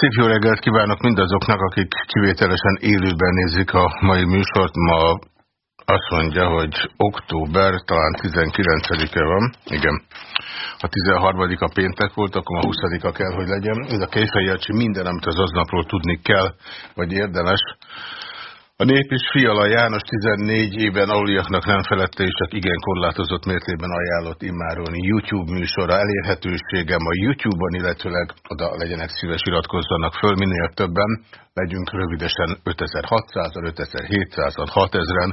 Szép jó reggelt kívánok mindazoknak, akik kivételesen élőben nézik a mai műsort. Ma azt mondja, hogy október, talán 19-e van. Igen. Ha 13 a péntek volt, akkor a 20-a kell, hogy legyen. Ez a Kejfej minden, amit az aznapról tudni kell, vagy érdemes. A nép is Fiala János 14 éven aluliaknak nem felette, és csak igen korlátozott mértében ajánlott immáron YouTube műsora elérhetőségem a YouTube-on, illetőleg oda legyenek szíves iratkozzanak föl, minél többen, legyünk rövidesen 5600-an, 5700-an, 6000-en.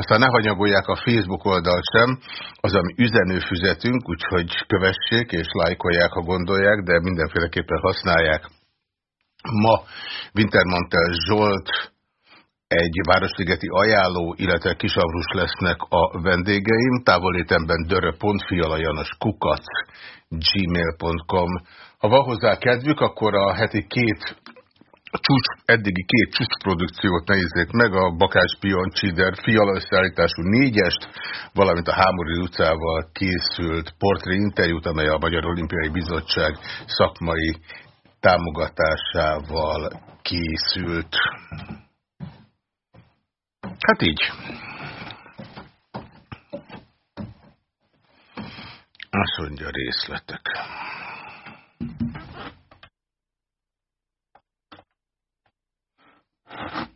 Aztán ne hanyagolják a Facebook oldalt sem, az, ami üzenőfüzetünk, úgyhogy kövessék és lájkolják, ha gondolják, de mindenféleképpen használják. Ma Wintermantel Zsolt, egy Városligeti ajánló, illetve kisavrus lesznek a vendégeim. Távolétemben kukac gmail.com. Ha van hozzá kedvük, akkor a heti két csúcs, eddigi két csúcsprodukciót nézzék meg, a Bakás Pion Csider fiala összeállítású négyest, valamint a Hámori utcával készült portré interjút, amely a Magyar Olimpiai Bizottság szakmai támogatásával készült. Hát így. Azt mondja részletek. hajószámot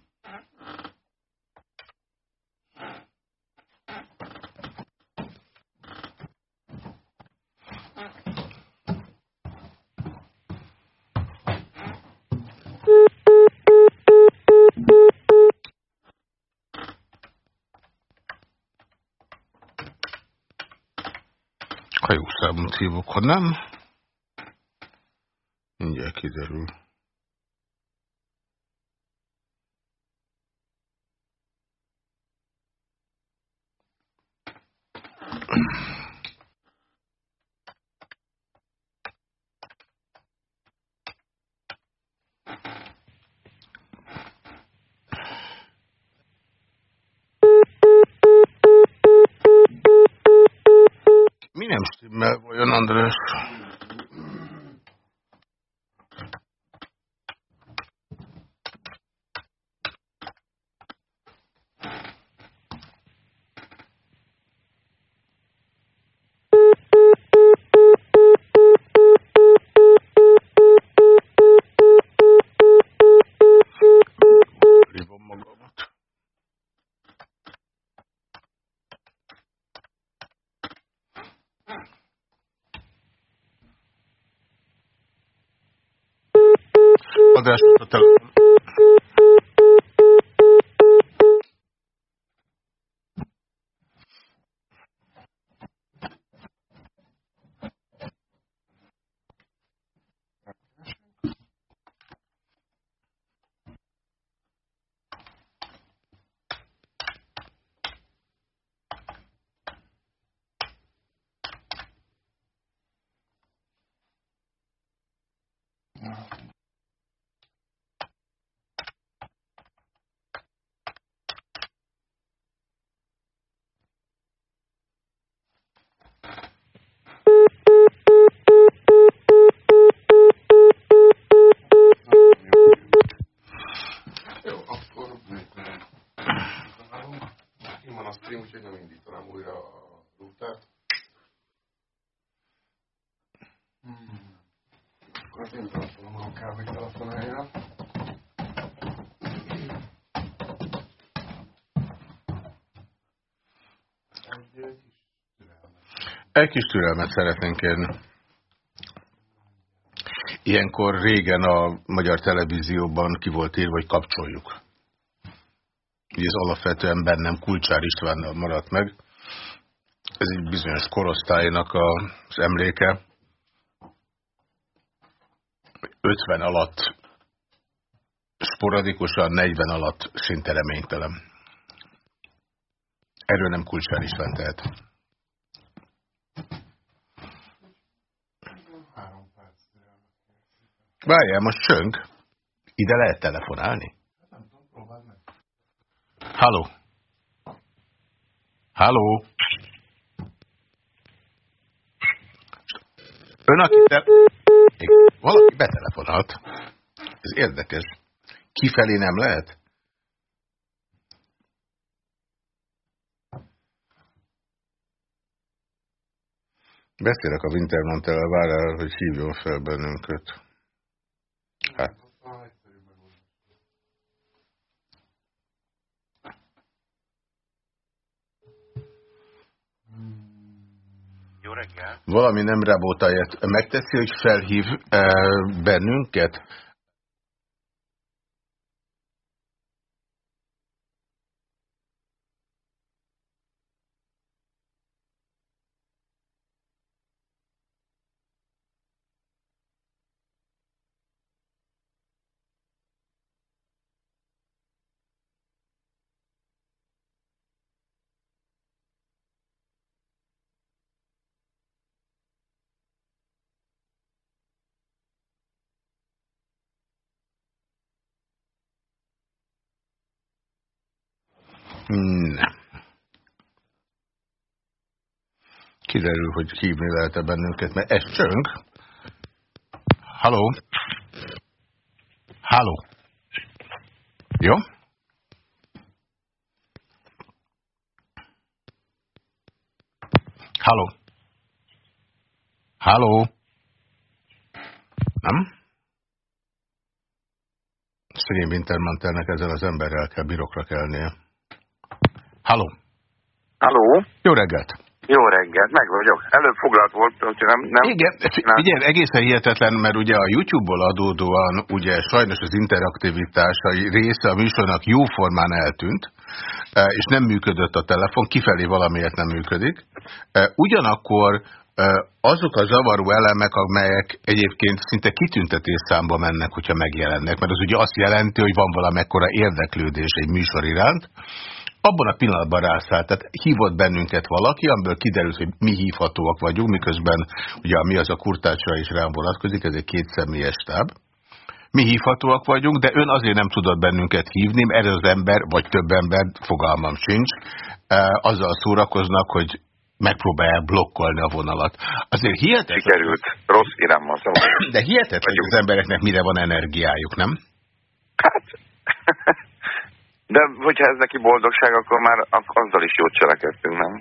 hívok, ha nem, mindjárt kiderül. Egy kis türelmet szeretnénk kérni. Ilyenkor régen a magyar televízióban ki volt írva, hogy kapcsoljuk. Így ez alapvetően bennem Kulcsár Istvánnal maradt meg. Ez egy bizonyos korosztálynak az emléke. 50 alatt sporadikusan, 40 alatt szinte reménytelen. Erről nem Kulcsár István tehet. Várjál, most csöng. Ide lehet telefonálni? Halló? Halló? Ön, aki te... Valaki betelefonalt. Ez érdekes. Kifelé nem lehet? Beszélek a Wintermantel várál, hogy hívjon fel bennünket. Hát. Jó reggel. Valami nem rabótáját megteszi, hogy felhív e, bennünket? Nem. Kiderül, hogy hívni lehet-e bennünket, mert ez csöng. Halló? Halló? Jó? Halló? Halló? Nem? Szegény Wintermantelnek ezzel az emberrel kell birokra kelnie. Halló! Halló! Jó reggelt! Jó reggelt, meg vagyok. Előbb foglalt volt, hogyha nem... nem Igen, igen, egészen hihetetlen, mert ugye a YouTube-ból adódóan ugye sajnos az interaktivitásai része a műsornak jóformán eltűnt, e, és nem működött a telefon, kifelé valamiért nem működik. E, ugyanakkor e, azok a zavaró elemek, amelyek egyébként szinte kitüntetés számba mennek, hogyha megjelennek, mert az ugye azt jelenti, hogy van valamekkora érdeklődés egy műsor iránt, abban a pillanatban rászállt, tehát hívott bennünket valaki, amiből kiderült, hogy mi hívhatóak vagyunk, miközben ugye mi az a kurtácsra is rám vonatkozik, ez egy kétszemélyes táb. Mi hívhatóak vagyunk, de ön azért nem tudott bennünket hívni, mert az ember, vagy több ember, fogalmam sincs, e, azzal szórakoznak, hogy megpróbálják blokkolni a vonalat. Azért hihetetlen... Sikerült, rossz irányban. De hihetetlen, hogy az embereknek mire van energiájuk, nem? Hát... De hogyha ez neki boldogság, akkor már azzal is jót cselekedtünk, nem?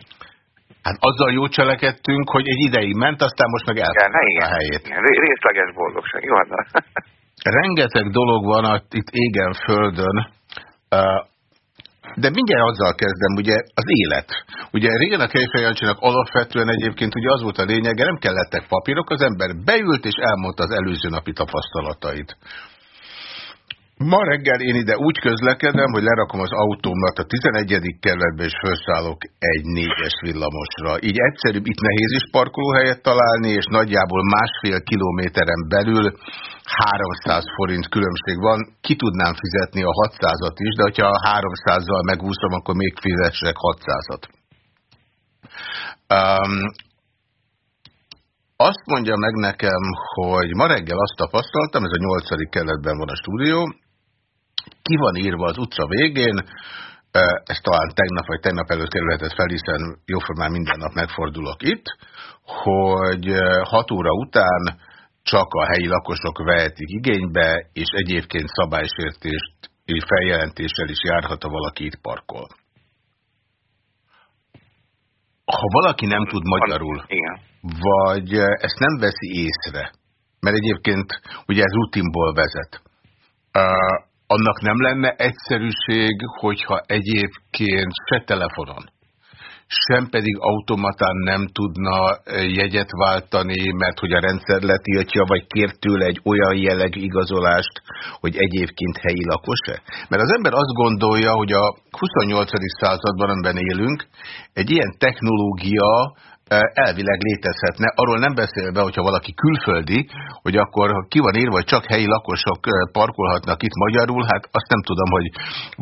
Hát azzal jót cselekedtünk, hogy egy ideig ment, aztán most meg elfogta a helyét. Igen, részleges boldogság. Jó, hát Rengeteg dolog van itt égen földön, de mindjárt azzal kezdem, ugye az élet. Ugye régen a Kejfejancsinak alapvetően egyébként ugye az volt a lényege, nem kellettek papírok, az ember beült és elmondta az előző napi tapasztalatait. Ma reggel én ide úgy közlekedem, hogy lerakom az autómat a 11. kerületbe, és felszállok egy négyes villamosra. Így egyszerűbb itt nehéz is parkolóhelyet találni, és nagyjából másfél kilométeren belül 300 forint különbség van. Ki tudnám fizetni a 600-at is, de hogyha 300-zal megúszom, akkor még fizessek 600-at. Um, azt mondja meg nekem, hogy ma reggel azt tapasztaltam, ez a 8. kerületben van a stúdió, ki van írva az utca végén, ez talán tegnap vagy tegnap előtt kerülhetett fel, hiszen jóformán minden nap megfordulok itt, hogy 6 óra után csak a helyi lakosok vehetik igénybe, és egyébként szabálysértést feljelentéssel is járhat, ha valaki itt parkol. Ha valaki nem tud magyarul, Igen. vagy ezt nem veszi észre, mert egyébként ugye ez rutinból vezet, annak nem lenne egyszerűség, hogyha egyébként se telefonon, sem pedig automatán nem tudna jegyet váltani, mert hogy a rendszer letiltja, vagy kér tőle egy olyan jellegű igazolást, hogy egyébként helyi lakos-e? Mert az ember azt gondolja, hogy a 28. században, amiben élünk, egy ilyen technológia elvileg létezhetne. Arról nem beszélve, hogyha valaki külföldi, hogy akkor ki van írva, hogy csak helyi lakosok parkolhatnak itt magyarul, hát azt nem tudom, hogy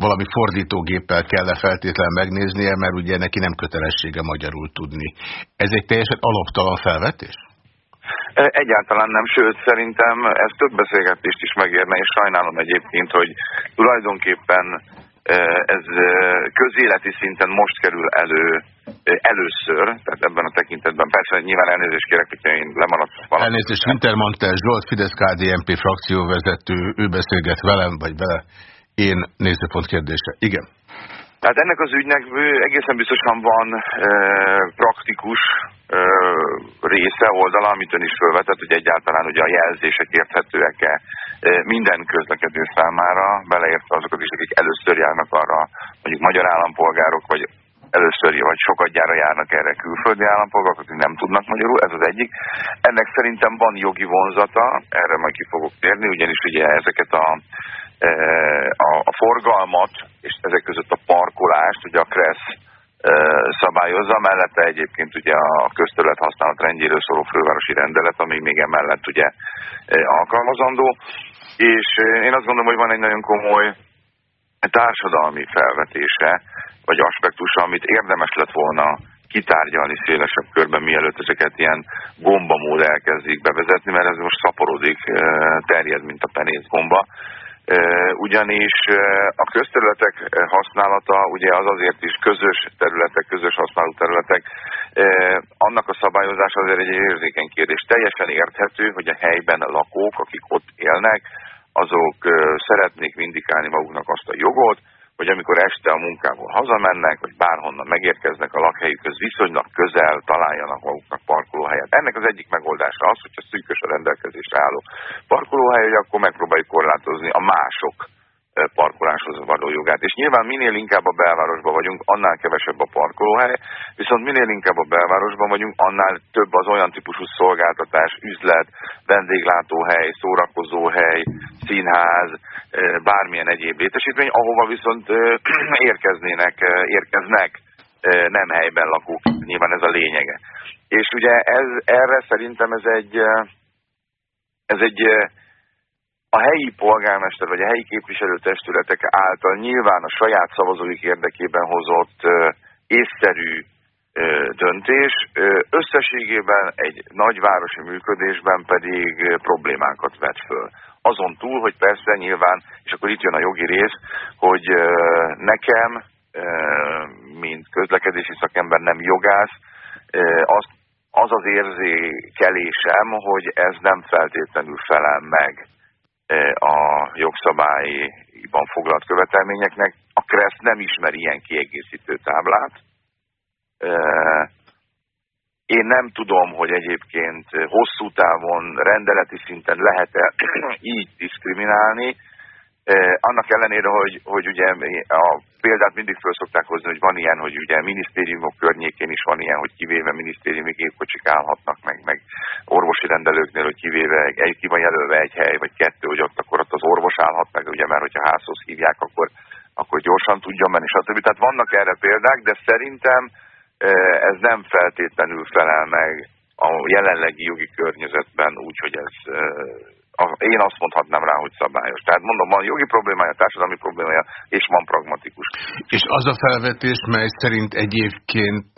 valami fordítógéppel kell -e feltétlenül megnéznie, mert ugye neki nem kötelessége magyarul tudni. Ez egy teljesen alaptalan felvetés? Egyáltalán nem, sőt szerintem ez több beszélgetést is megérne, és sajnálom egyébként, hogy tulajdonképpen ez közéleti szinten most kerül elő először, tehát ebben a tekintetben persze nyilván elnézést kérek, hogyha én lemaradtam valami. Elnézést, Wintermantel Zsolt, Fidesz KDNP frakcióvezető, ő beszélget velem, vagy vele, én nézőpont kérdése. Igen. Tehát ennek az ügynek egészen biztosan van e, praktikus e, része, oldala, amit ön is felvetett, hogy egyáltalán ugye a jelzések érthetőek-e e, minden közlekedő számára, beleértve azokat is, akik először járnak arra, mondjuk magyar állampolgárok, vagy először vagy sokat gyára járnak erre külföldi állampolgárok, akik nem tudnak magyarul, ez az egyik. Ennek szerintem van jogi vonzata, erre majd ki fogok térni, ugyanis ugye ezeket a a, forgalmat, és ezek között a parkolást, ugye a KRESZ szabályozza, mellette egyébként ugye a közterület használat rendjéről szóló fővárosi rendelet, ami még emellett ugye alkalmazandó, és én azt gondolom, hogy van egy nagyon komoly társadalmi felvetése, vagy aspektusa, amit érdemes lett volna kitárgyalni szélesebb körben, mielőtt ezeket ilyen gombamód elkezdik bevezetni, mert ez most szaporodik, terjed, mint a penész gomba ugyanis a közterületek használata ugye az azért is közös területek, közös használó területek, annak a szabályozása azért egy érzékeny kérdés. Teljesen érthető, hogy a helyben lakók, akik ott élnek, azok szeretnék vindikálni maguknak azt a jogot, hogy amikor este a munkából hazamennek, vagy bárhonnan megérkeznek a lakhelyükhöz, viszonylag közel találjanak maguknak parkolóhelyet. Ennek az egyik megoldása az, hogyha szűkös a rendelkezésre álló parkolóhely, hogy akkor megpróbáljuk korlátozni a mások parkoláshoz való jogát. És nyilván minél inkább a belvárosban vagyunk, annál kevesebb a parkolóhely, viszont minél inkább a belvárosban vagyunk, annál több az olyan típusú szolgáltatás, üzlet, vendéglátóhely, szórakozóhely, színház, bármilyen egyéb létesítmény, ahova viszont érkeznének, érkeznek nem helyben lakók. Nyilván ez a lényege. És ugye ez, erre szerintem ez egy, ez egy a helyi polgármester vagy a helyi képviselőtestületek által nyilván a saját szavazóik érdekében hozott észszerű döntés, összességében egy nagyvárosi működésben pedig problémákat vet föl. Azon túl, hogy persze nyilván, és akkor itt jön a jogi rész, hogy nekem, mint közlekedési szakember, nem jogász, az, az az érzékelésem, hogy ez nem feltétlenül felel meg a jogszabályban foglalt követelményeknek. A KRESZ nem ismer ilyen kiegészítő táblát. Én nem tudom, hogy egyébként hosszú távon rendeleti szinten lehet-e így diszkriminálni, annak ellenére, hogy, hogy ugye a példát mindig föl szokták hozni, hogy van ilyen, hogy ugye minisztériumok környékén is van ilyen, hogy kivéve minisztériumi gépkocsik állhatnak meg, meg orvosi rendelőknél, hogy kivéve egy, ki van jelölve egy hely, vagy kettő, hogy ott akkor ott az orvos állhat meg, ugye, mert hogyha házhoz hívják, akkor, akkor gyorsan tudjon menni, stb. Tehát vannak erre példák, de szerintem ez nem feltétlenül felel meg a jelenlegi jogi környezetben úgy, hogy ez én azt mondhatnám rá, hogy szabályos. Tehát mondom, van jogi problémája, társadalmi problémája, és van pragmatikus. És az a felvetés, mely szerint egyébként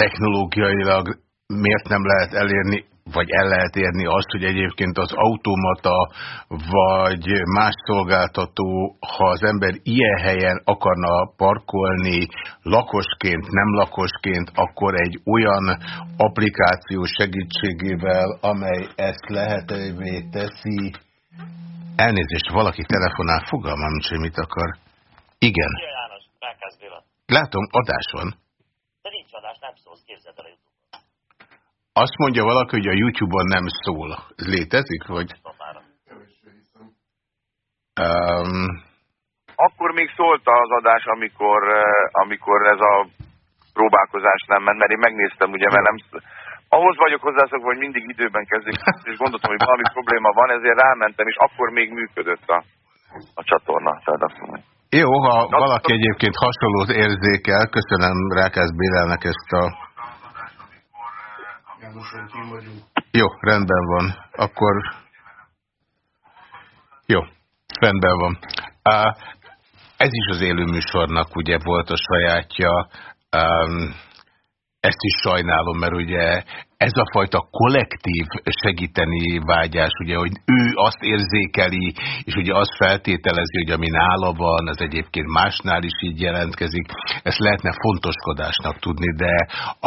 technológiailag miért nem lehet elérni vagy el lehet érni azt, hogy egyébként az automata vagy más szolgáltató, ha az ember ilyen helyen akarna parkolni lakosként, nem lakosként, akkor egy olyan applikáció segítségével, amely ezt lehetővé teszi. Elnézést, valaki telefonál, fogalmam hogy mit akar. Igen. Látom, adás van. De nincs adás, nem szólsz, képzeld el a azt mondja valaki, hogy a YouTube-on nem szól. Ez létezik, vagy? Um... Akkor még szólt az adás, amikor, eh, amikor ez a próbálkozás nem ment, mert én megnéztem, ugye, mert nem... Ahhoz vagyok hozzászokva, hogy mindig időben kezdik, és gondoltam, hogy valami probléma van, ezért rámentem, és akkor még működött a, a csatorna. Tehát azt mondom. Jó, ha valaki egyébként hasonlót érzékel, köszönöm Rákász Bélelnek ezt a jó, rendben van. Akkor... Jó, rendben van. Ez is az élőműsornak ugye volt a sajátja. Ezt is sajnálom, mert ugye ez a fajta kollektív segíteni vágyás, ugye, hogy ő azt érzékeli, és ugye azt feltételezi, hogy ami nála van, az egyébként másnál is így jelentkezik, ezt lehetne fontoskodásnak tudni, de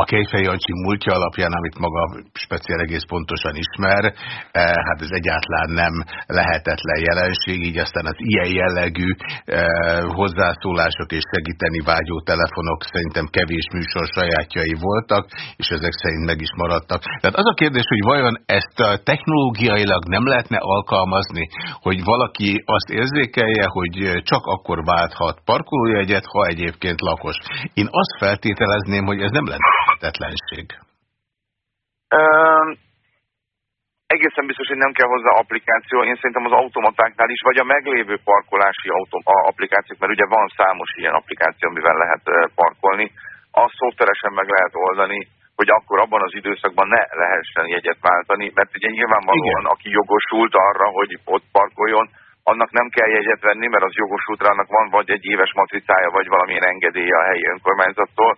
a Kejfej Jancsi múltja alapján, amit maga speciál egész pontosan ismer, eh, hát ez egyáltalán nem lehetetlen jelenség, így aztán az ilyen jellegű eh, hozzászólások és segíteni vágyó telefonok szerintem kevés műsor sajátjai voltak, és ezek szerint meg is maradtak. Tehát az a kérdés, hogy vajon ezt technológiailag nem lehetne alkalmazni, hogy valaki azt érzékelje, hogy csak akkor válthat parkolójegyet, ha egyébként lakos. Én azt feltételezném, hogy ez nem lenne lehetetlenség. Um egészen biztos, hogy nem kell hozzá applikáció. Én szerintem az automatáknál is, vagy a meglévő parkolási autom applikációk, mert ugye van számos ilyen applikáció, amivel lehet parkolni, azt szoftveresen meg lehet oldani, hogy akkor abban az időszakban ne lehessen jegyet váltani, mert ugye nyilvánvalóan, Igen. aki jogosult arra, hogy ott parkoljon, annak nem kell jegyet venni, mert az jogosult rá, annak van vagy egy éves matricája, vagy valamilyen engedélye a helyi önkormányzattól,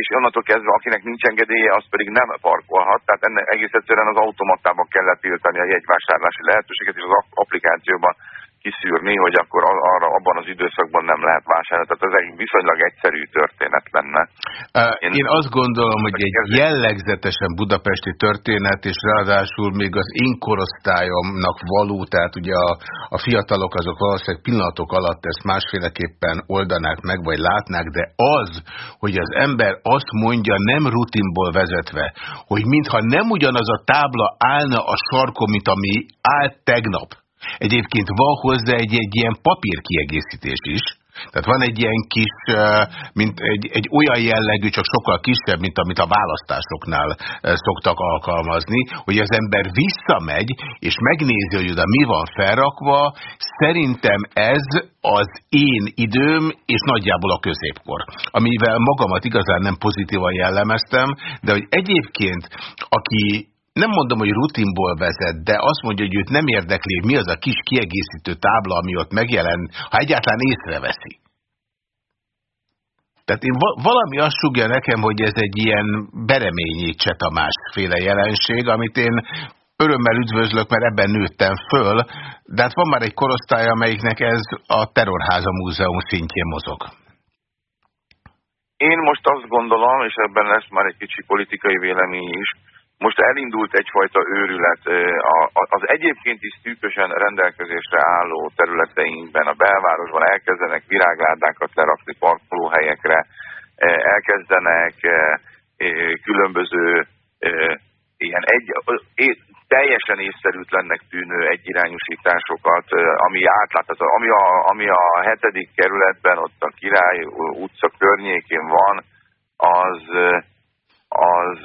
és onnantól kezdve, akinek nincs engedélye, az pedig nem parkolhat, tehát ennek egész egyszerűen az automatában kellett tiltani a jegyvásárlási lehetőséget, és az applikációban kiszűrni, hogy akkor arra abban az időszakban nem lehet vásárolni. Tehát ez egy viszonylag egyszerű történet lenne. Én, Én azt gondolom, hogy egy jellegzetesen budapesti történet, és ráadásul még az én korosztályomnak való, tehát ugye a, a fiatalok azok valószínűleg pillanatok alatt ezt másféleképpen oldanák meg, vagy látnák, de az, hogy az ember azt mondja nem rutinból vezetve, hogy mintha nem ugyanaz a tábla állna a sarkon, mint ami állt tegnap, Egyébként van hozzá egy, egy ilyen papírkiegészítés is, tehát van egy ilyen kis, mint egy, egy olyan jellegű, csak sokkal kisebb, mint amit a választásoknál szoktak alkalmazni, hogy az ember visszamegy, és megnézi, hogy oda mi van felrakva. Szerintem ez az én időm, és nagyjából a középkor. Amivel magamat igazán nem pozitívan jellemeztem, de hogy egyébként, aki nem mondom, hogy rutinból vezet, de azt mondja, hogy őt nem érdekli, mi az a kis kiegészítő tábla, ami ott megjelen, ha egyáltalán észreveszi. Tehát én valami azt sugja nekem, hogy ez egy ilyen bereményi Tamás féle jelenség, amit én örömmel üdvözlök, mert ebben nőttem föl, de hát van már egy korosztály, amelyiknek ez a Terrorháza Múzeum szintjén mozog. Én most azt gondolom, és ebben lesz már egy kicsi politikai vélemény is, most elindult egyfajta őrület. Az egyébként is szűkösen rendelkezésre álló területeinkben, a belvárosban elkezdenek virágládákat lerakni parkolóhelyekre, elkezdenek különböző ilyen egy, teljesen észszerűtlennek tűnő egyirányosításokat, ami átlátható, ami a, ami a hetedik kerületben, ott a Király utca környékén van, az az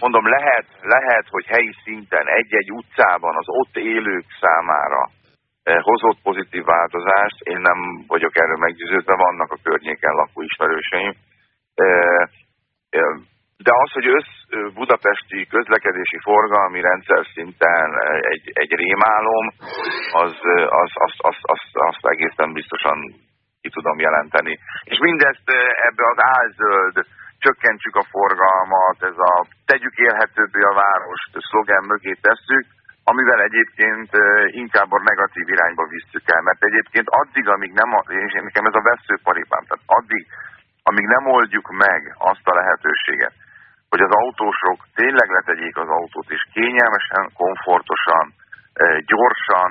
mondom lehet, lehet, hogy helyi szinten egy-egy utcában az ott élők számára hozott pozitív változást, én nem vagyok erről meggyőződve, vannak a környéken lakó ismerőseim. De az, hogy össz budapesti közlekedési forgalmi rendszer szinten egy, egy rémálom, az, az, az, az, az, azt egészen biztosan ki tudom jelenteni. És mindezt ebbe az álzöld csökkentsük a forgalmat, ez a tegyük élhetőbbé a várost szlogen mögé tesszük, amivel egyébként inkább a negatív irányba visszük el. Mert egyébként addig, amíg nem, és nekem ez a veszőparipám, tehát addig, amíg nem oldjuk meg azt a lehetőséget, hogy az autósok tényleg letegyék az autót, és kényelmesen, komfortosan, gyorsan,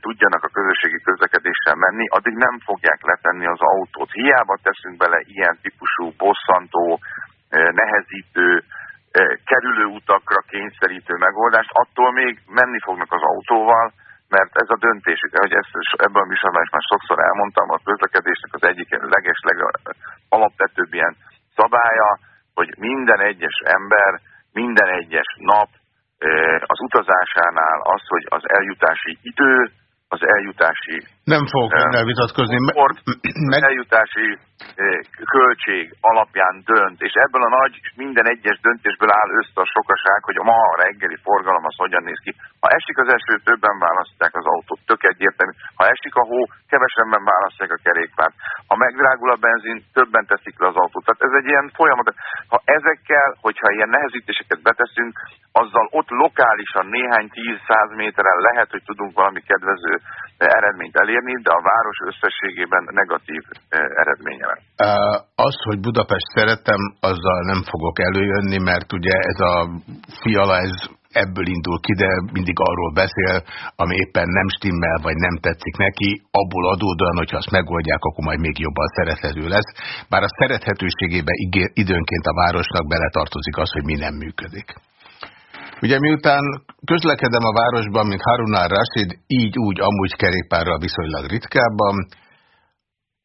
tudjanak a közösségi közlekedéssel menni, addig nem fogják letenni az autót. Hiába teszünk bele ilyen típusú bosszantó, nehezítő, kerülő utakra kényszerítő megoldást, attól még menni fognak az autóval, mert ez a döntésük, hogy ezt ebben a műsorban is már sokszor elmondtam, a közlekedésnek az egyik leges, alapvetőbb ilyen szabálya, hogy minden egyes ember minden egyes nap az utazásánál az, hogy az eljutási idő, az eljutási... Nem fogok uh, elvitatkozni. Komfort, meg... eljutási költség alapján dönt, és ebből a nagy, minden egyes döntésből áll össze a sokaság, hogy a ma a reggeli forgalom az hogyan néz ki. Ha esik az eső, többen választják az autót, tök egyértelmű. Ha esik a hó, kevesebben választják a kerékpárt. Ha megdrágul a benzin, többen teszik le az autót. Tehát ez egy ilyen folyamat. Ha ezekkel, hogyha ilyen nehezítéseket beteszünk, azzal ott lokálisan néhány tíz-száz méteren lehet, hogy tudunk valami kedvező eredményt elérni, de a város összességében negatív eredménye lesz. Az, hogy Budapest szeretem, azzal nem fogok előjönni, mert ugye ez a fiala, ez ebből indul ki, de mindig arról beszél, ami éppen nem stimmel, vagy nem tetszik neki, abból adódóan, hogyha azt megoldják, akkor majd még jobban szerethető lesz. Bár a szerethetőségébe időnként a városnak beletartozik az, hogy mi nem működik. Ugye miután közlekedem a városban, mint Harunár Rashid, így úgy amúgy kerékpárral viszonylag ritkábban,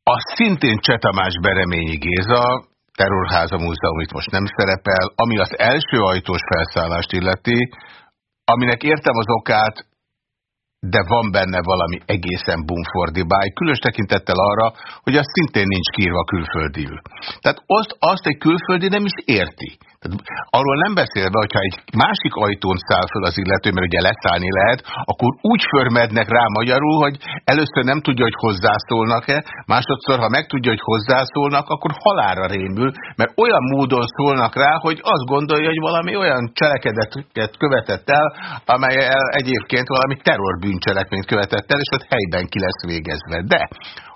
a szintén Csetamás Bereményi Géza, Terrorháza Múzeum itt most nem szerepel, ami az első ajtós felszállást illeti, aminek értem az okát, de van benne valami egészen bumfordi báj, különös tekintettel arra, hogy az szintén nincs kírva külföldiül. Tehát azt, azt egy külföldi nem is érti. Arról nem beszélve, hogyha egy másik ajtón száll föl az illető, mert ugye leszállni lehet, akkor úgy förmednek rá magyarul, hogy először nem tudja, hogy hozzászólnak-e, másodszor, ha megtudja, hogy hozzászólnak, akkor halára rémül, mert olyan módon szólnak rá, hogy azt gondolja, hogy valami olyan cselekedetet követett el, amely egyébként valami terrorbűncselekményt követett el, és ott helyben ki lesz végezve. De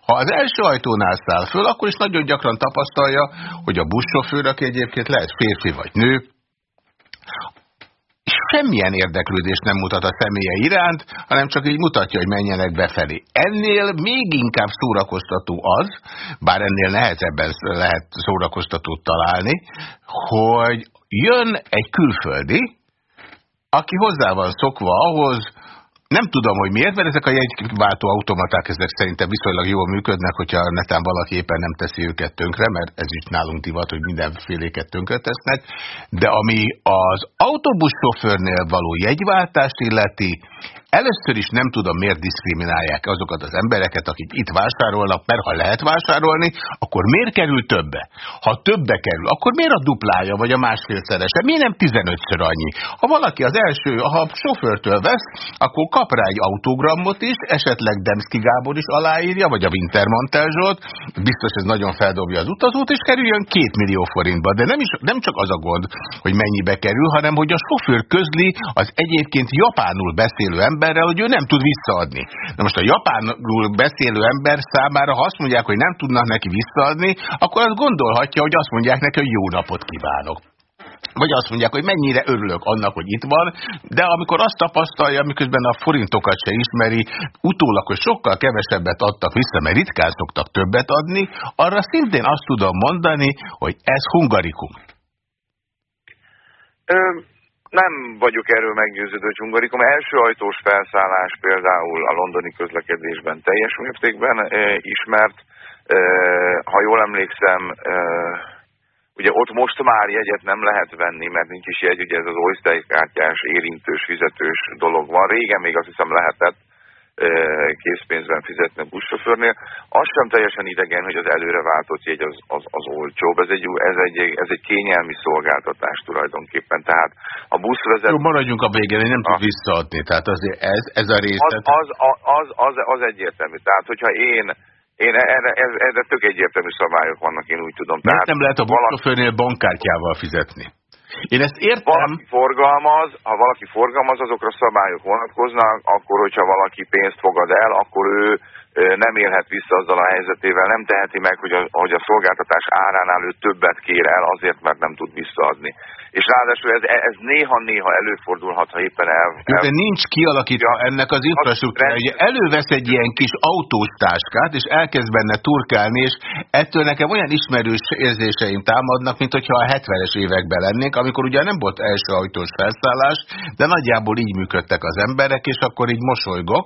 ha az első ajtónál száll föl, akkor is nagyon gyakran tapasztalja, hogy a buszsofőr, aki egyébként lehet férfi vagy nő, semmilyen érdeklődést nem mutat a személye iránt, hanem csak így mutatja, hogy menjenek befelé. Ennél még inkább szórakoztató az, bár ennél nehezebben lehet szórakoztatót találni, hogy jön egy külföldi, aki hozzá van szokva ahhoz, nem tudom, hogy miért, mert ezek a jegyváltó automaták ezek szerintem viszonylag jól működnek, hogyha netán valaki éppen nem teszi őket tönkre, mert ez is nálunk divat, hogy mindenféléket tönkre tesznek, de ami az autóbussofőrnél való jegyváltást illeti, Először is nem tudom, miért diszkriminálják azokat az embereket, akik itt vásárolnak, mert ha lehet vásárolni, akkor miért kerül többe? Ha többe kerül, akkor miért a duplája, vagy a másfélszerese? Miért nem 15-ször annyi? Ha valaki az első, ha a sofőrtől vesz, akkor kap rá egy autogramot is, esetleg Demszki Gábor is aláírja, vagy a Wintermantel Zsolt, biztos ez nagyon feldobja az utazót, és kerüljön két millió forintba. De nem, is, nem csak az a gond, hogy mennyibe kerül, hanem hogy a sofőr közli az egyébként japánul beszélő ember, emberrel, hogy ő nem tud visszaadni. Na most a japánul beszélő ember számára, ha azt mondják, hogy nem tudnak neki visszaadni, akkor azt gondolhatja, hogy azt mondják neki, hogy jó napot kívánok. Vagy azt mondják, hogy mennyire örülök annak, hogy itt van, de amikor azt tapasztalja, miközben a forintokat se ismeri, utólag, hogy sokkal kevesebbet adtak vissza, mert ritkán szoktak többet adni, arra szintén azt tudom mondani, hogy ez hungarikum. Nem vagyok erről meggyőződő, hogy Hungarikum első ajtós felszállás például a londoni közlekedésben teljes mértékben e, ismert. E, ha jól emlékszem, e, ugye ott most már jegyet nem lehet venni, mert nincs is jegy, ugye ez az osztálykártyás, érintős, fizetős dolog van. Régen még azt hiszem lehetett, készpénzben fizetni a buszsofőrnél. Az sem teljesen idegen, hogy az előre váltott jegy az, az, az olcsóbb. Ez egy, ez, egy, ez egy kényelmi szolgáltatás tulajdonképpen. Tehát a buszvezető... Jó, maradjunk a végén, én nem tud visszaadni. Tehát azért ez, ez a rész... Az, az, az, az, az egyértelmű. Tehát, hogyha én én erre, erre, tök egyértelmű szabályok vannak, én úgy tudom. Tehát nem lehet a buszsofőrnél bankkártyával fizetni? Én ezt értem. Valaki forgalmaz, ha valaki forgalmaz, azokra szabályok vonatkoznak, akkor, hogyha valaki pénzt fogad el, akkor ő nem élhet vissza azzal a helyzetével, nem teheti meg, hogy a, hogy a szolgáltatás áránál ő többet kér el azért, mert nem tud visszaadni. És ráadásul ez, ez néha-néha előfordulhat, ha éppen el... el... De nincs kialakítva ja, ennek az infrastruktúra. Ugye elővesz egy ilyen kis autós táskát, és elkezd benne turkálni, és ettől nekem olyan ismerős érzéseim támadnak, mint hogyha a 70-es években lennénk, amikor ugye nem volt első autós felszállás, de nagyjából így működtek az emberek, és akkor így mosolygok,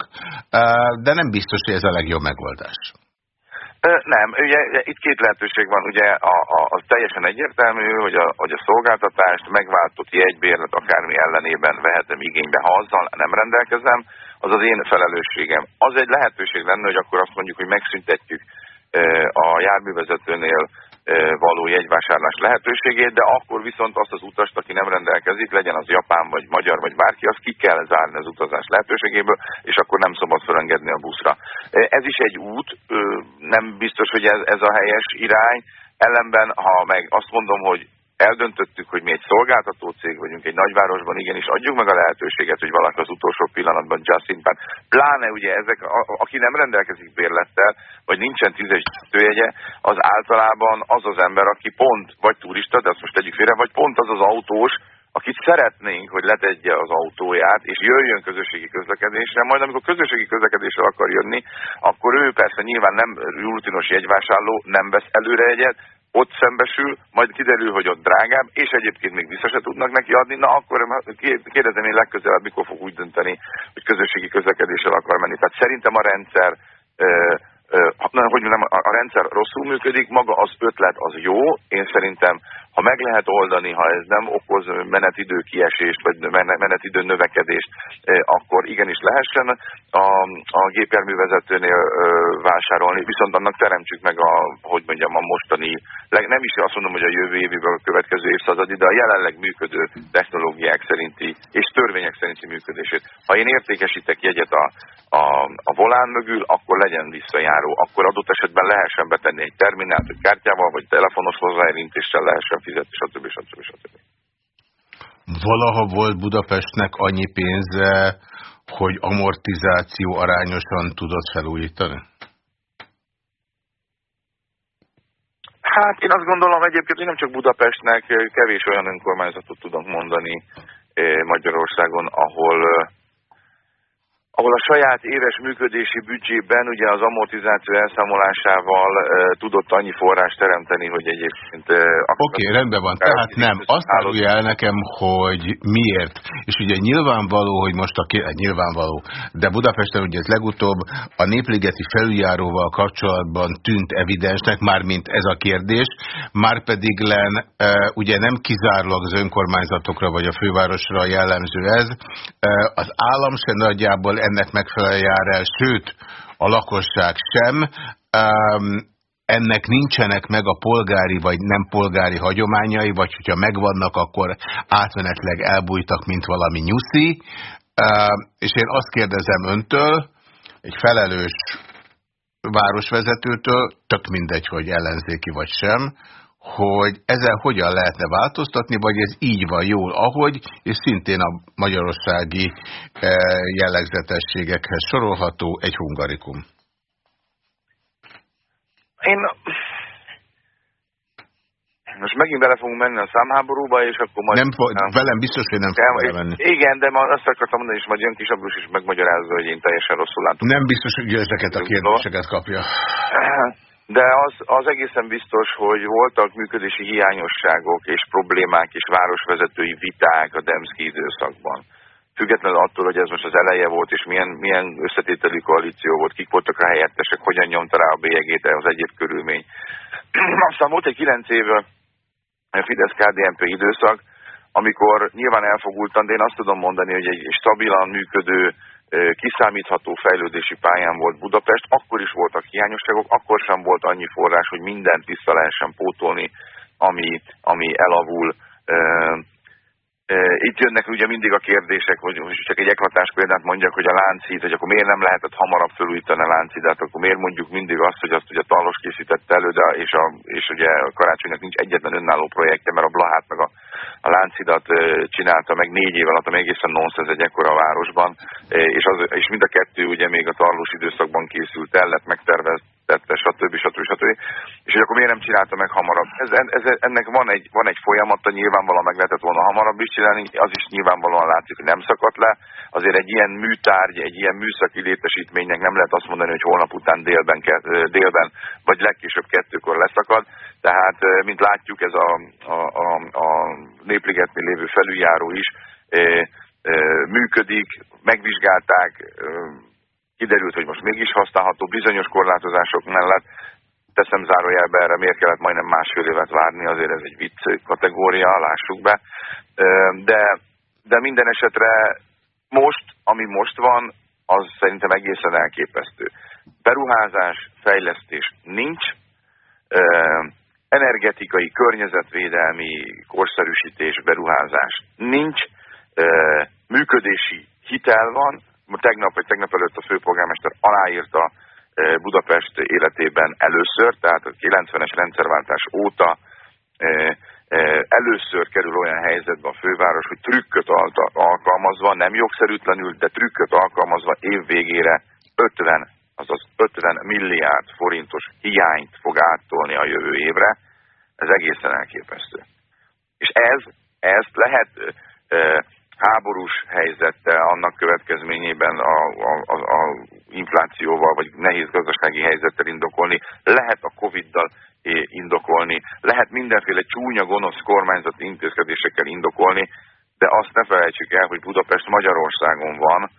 de nem biztos, hogy ez a legjobb megoldás. Nem, ugye itt két lehetőség van, ugye a, a, az teljesen egyértelmű, hogy a, hogy a szolgáltatást megváltott jegybérlet akármi ellenében vehetem igénybe, ha azzal nem rendelkezem, az az én felelősségem. Az egy lehetőség lenne, hogy akkor azt mondjuk, hogy megszüntetjük a járművezetőnél való jegyvásárlás lehetőségét, de akkor viszont azt az utast, aki nem rendelkezik, legyen az japán, vagy magyar, vagy bárki, az ki kell zárni az utazás lehetőségéből, és akkor nem szabad felengedni a buszra. Ez is egy út, nem biztos, hogy ez, ez a helyes irány, ellenben, ha meg azt mondom, hogy eldöntöttük, hogy mi egy szolgáltató cég vagyunk egy nagyvárosban, igenis adjuk meg a lehetőséget, hogy valaki az utolsó pillanatban just in time. Pláne ugye ezek, a, aki nem rendelkezik bérlettel, vagy nincsen tízes tőjegye, az általában az az ember, aki pont, vagy turista, de azt most tegyük félre, vagy pont az az autós, akit szeretnénk, hogy letegye az autóját, és jöjjön közösségi közlekedésre, majd amikor közösségi közlekedésre akar jönni, akkor ő persze nyilván nem rutinos jegyvásárló, nem vesz előre egyet, ott szembesül, majd kiderül, hogy ott drágább, és egyébként még vissza se tudnak neki adni, na akkor kérdezem én legközelebb, mikor fog úgy dönteni, hogy közösségi közlekedéssel akar menni. Tehát szerintem a rendszer hogy nem, a rendszer rosszul működik, maga az ötlet az jó, én szerintem ha meg lehet oldani, ha ez nem okoz menetidő kiesést, vagy menetidő növekedést, akkor igenis lehessen a, a gépjárművezetőnél vásárolni, viszont annak teremtsük meg a, hogy mondjam, a mostani, nem is azt mondom, hogy a jövő évben a következő évszázadi, de a jelenleg működő technológiák szerinti törvények szerinti működését. Ha én értékesítek jegyet a, a, a volán mögül, akkor legyen visszajáró, akkor adott esetben lehessen betenni egy terminált, egy kártyával, vagy telefonos hozzáérintéssel lehessen fizetni, stb. stb. stb. Valaha volt Budapestnek annyi pénze, hogy amortizáció arányosan tudott felújítani? Hát én azt gondolom egyébként, hogy nem csak Budapestnek, kevés olyan önkormányzatot tudok mondani Magyarországon, ahol ahol a saját éves működési büdzsében ugye az amortizáció elszámolásával e, tudott annyi forrás teremteni, hogy egyébként... E, Oké, okay, rendben van. Tehát nem. Azt árulja el nekem, hogy miért. És ugye nyilvánvaló, hogy most a... Hát nyilvánvaló, de Budapesten ugye legutóbb a Népligeti felüljáróval kapcsolatban tűnt evidensnek, mármint ez a kérdés, már pedig len e, ugye nem kizárólag az önkormányzatokra vagy a fővárosra jellemző ez. E, az állam se nagyjából ennek megfelelően jár el, sőt, a lakosság sem. Um, ennek nincsenek meg a polgári vagy nem polgári hagyományai, vagy hogyha megvannak, akkor átmenetleg elbújtak, mint valami nyuszi. És én azt kérdezem öntől, egy felelős városvezetőtől, tök mindegy, hogy ellenzéki vagy sem, hogy ezzel hogyan lehetne változtatni, vagy ez így van jól, ahogy, és szintén a magyarországi eh, jellegzetességekhez sorolható egy hungarikum. Én most megint bele fogunk menni a számháborúba, és akkor majd... Nem, nem velem biztos, hogy nem fog belemenni. Igen, de ma azt akartam mondani, és majd jön kis is megmagyarázza, hogy én teljesen rosszul látom. Nem biztos, hogy ezeket a kérdéseket kapja. De az, az egészen biztos, hogy voltak működési hiányosságok és problémák és városvezetői viták a Demszki időszakban. Függetlenül attól, hogy ez most az eleje volt, és milyen, milyen összetételű koalíció volt, kik voltak a helyettesek, hogyan nyomta rá a bélyegét az egyéb körülmény. Aztán volt egy kilenc év Fidesz-KDNP időszak, amikor nyilván elfogultan, de én azt tudom mondani, hogy egy stabilan működő kiszámítható fejlődési pályán volt Budapest, akkor is voltak hiányosságok, akkor sem volt annyi forrás, hogy mindent vissza lehessen pótolni, ami, ami elavul. Itt jönnek ugye mindig a kérdések, hogy csak egy eklatás példát mondjak, hogy a láncít, hogy akkor miért nem lehetett hamarabb felújítani a láncidat, akkor miért mondjuk mindig azt, hogy azt ugye Tallos készítette elő, de és, a, és ugye a karácsonynak nincs egyetlen önálló projektje, mert a Blahát meg a a Láncidat csinálta meg négy év alatt, ami egészen nonsens egy ekkora városban, és, az, és mind a kettő ugye még a tarlós időszakban készült el, lett megterveztette, stb. stb. stb. És hogy akkor miért nem csinálta meg hamarabb? Ez, ez, ennek van egy, van egy folyamata, nyilvánvalóan meg lehetett volna hamarabb is csinálni, az is nyilvánvalóan látszik, hogy nem szakadt le. Azért egy ilyen műtárgy, egy ilyen műszaki létesítménynek nem lehet azt mondani, hogy holnap után délben, délben vagy legkésőbb kettőkor leszakad. Tehát, mint látjuk, ez a, a, a, a Népligetni lévő felüljáró is működik, megvizsgálták, kiderült, hogy most mégis használható bizonyos korlátozások mellett. Teszem zárójelbe erre, miért kellett majdnem másfél évet várni, azért ez egy vicc kategória, lássuk be. De, de minden esetre most, ami most van, az szerintem egészen elképesztő. beruházás, fejlesztés nincs, energetikai, környezetvédelmi korszerűsítés, beruházás nincs, működési hitel van, tegnap vagy tegnap előtt a főpolgármester aláírta Budapest életében először, tehát a 90-es rendszerváltás óta először kerül olyan helyzetbe a főváros, hogy trükköt alkalmazva, nem jogszerűtlenül, de trükköt alkalmazva év végére 50, azaz 50 milliárd forintos hiányt fog áttolni a jövő évre. Ez egészen elképesztő. És ez, ezt lehet háborús helyzettel, annak következményében a, a, a, a inflációval, vagy nehéz gazdasági helyzettel indokolni, lehet a Covid-dal indokolni, lehet mindenféle csúnya, gonosz kormányzati intézkedésekkel indokolni, de azt ne felejtsük el, hogy Budapest Magyarországon van,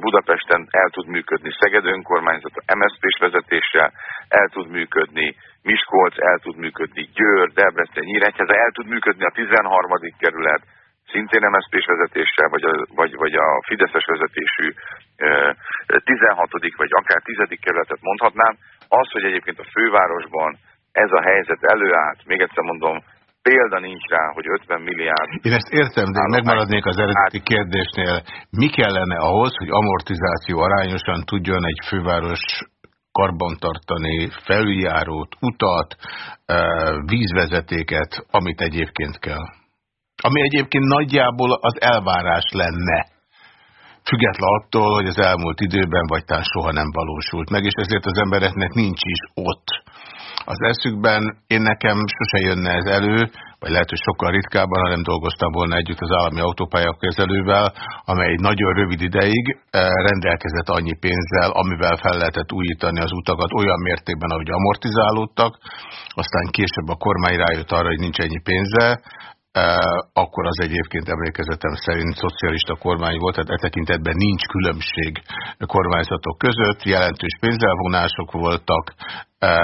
Budapesten el tud működni Szeged önkormányzat, MSZP-s vezetéssel, el tud működni Miskolc, el tud működni Győr, Debrecen, Nyíregyháza, el tud működni a 13. kerület, szintén MSZP-s vezetéssel, vagy a, vagy, vagy a Fideszes vezetésű 16. vagy akár 10. kerületet mondhatnám, az, hogy egyébként a fővárosban ez a helyzet előállt, még egyszer mondom, példa nincs rá, hogy 50 milliárd... Én ezt értem, de megmaradnék az eredeti kérdésnél. Mi kellene ahhoz, hogy amortizáció arányosan tudjon egy főváros karbantartani felüljárót, utat, vízvezetéket, amit egyébként kell? Ami egyébként nagyjából az elvárás lenne független attól, hogy az elmúlt időben vagy talán soha nem valósult meg, és ezért az embereknek nincs is ott. Az eszükben én nekem sose jönne ez elő, vagy lehet, hogy sokkal ritkábban, ha nem dolgoztam volna együtt az állami autópályák kezelővel, amely egy nagyon rövid ideig eh, rendelkezett annyi pénzzel, amivel fel lehetett újítani az utakat olyan mértékben, ahogy amortizálódtak, aztán később a kormány rájött arra, hogy nincs ennyi pénze, akkor az egyébként emlékezetem szerint szocialista kormány volt, tehát e tekintetben nincs különbség kormányzatok között, jelentős pénzelvonások voltak,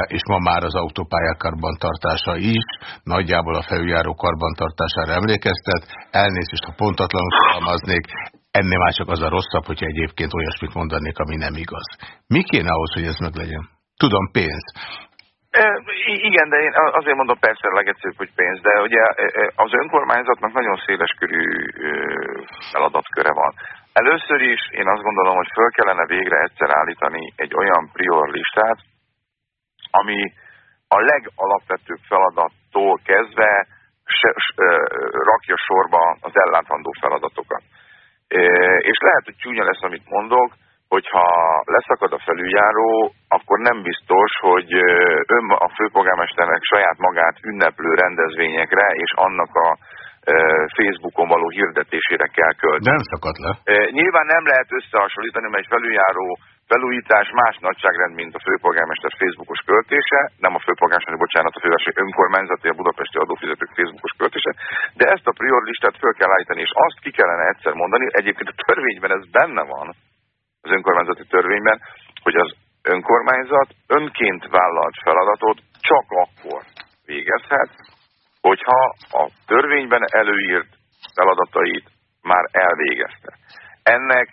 és ma már az autópályák karbantartása is, nagyjából a felüljáró karbantartására emlékeztet. Elnézést, ha pontatlanul fogalmaznék, ennél már csak az a rosszabb, hogyha egyébként olyasmit mondanék, ami nem igaz. Mi kéne ahhoz, hogy ez meglegyen? Tudom, pénz. Igen, de én azért mondom persze a legegyszerűbb, hogy pénz, de ugye az önkormányzatnak nagyon széleskörű feladatköre van. Először is én azt gondolom, hogy föl kellene végre egyszer állítani egy olyan prior listát, ami a legalapvetőbb feladattól kezdve rakja sorba az ellátandó feladatokat. És lehet, hogy csúnya lesz, amit mondok, hogyha leszakad a felüljáró, akkor nem biztos, hogy ön a főpolgármesternek saját magát ünneplő rendezvényekre és annak a Facebookon való hirdetésére kell költeni. Nem szakad le. Nyilván nem lehet összehasonlítani, mert egy felüljáró felújítás más nagyságrend, mint a főpolgármester Facebookos költése, nem a főpolgármester, bocsánat, a fővárosi önkormányzati, a budapesti adófizetők Facebookos költése, de ezt a priorlistát föl kell állítani, és azt ki kellene egyszer mondani, egyébként a törvényben ez benne van, az önkormányzati törvényben, hogy az önkormányzat önként vállalt feladatot csak akkor végezhet, hogyha a törvényben előírt feladatait már elvégezte. Ennek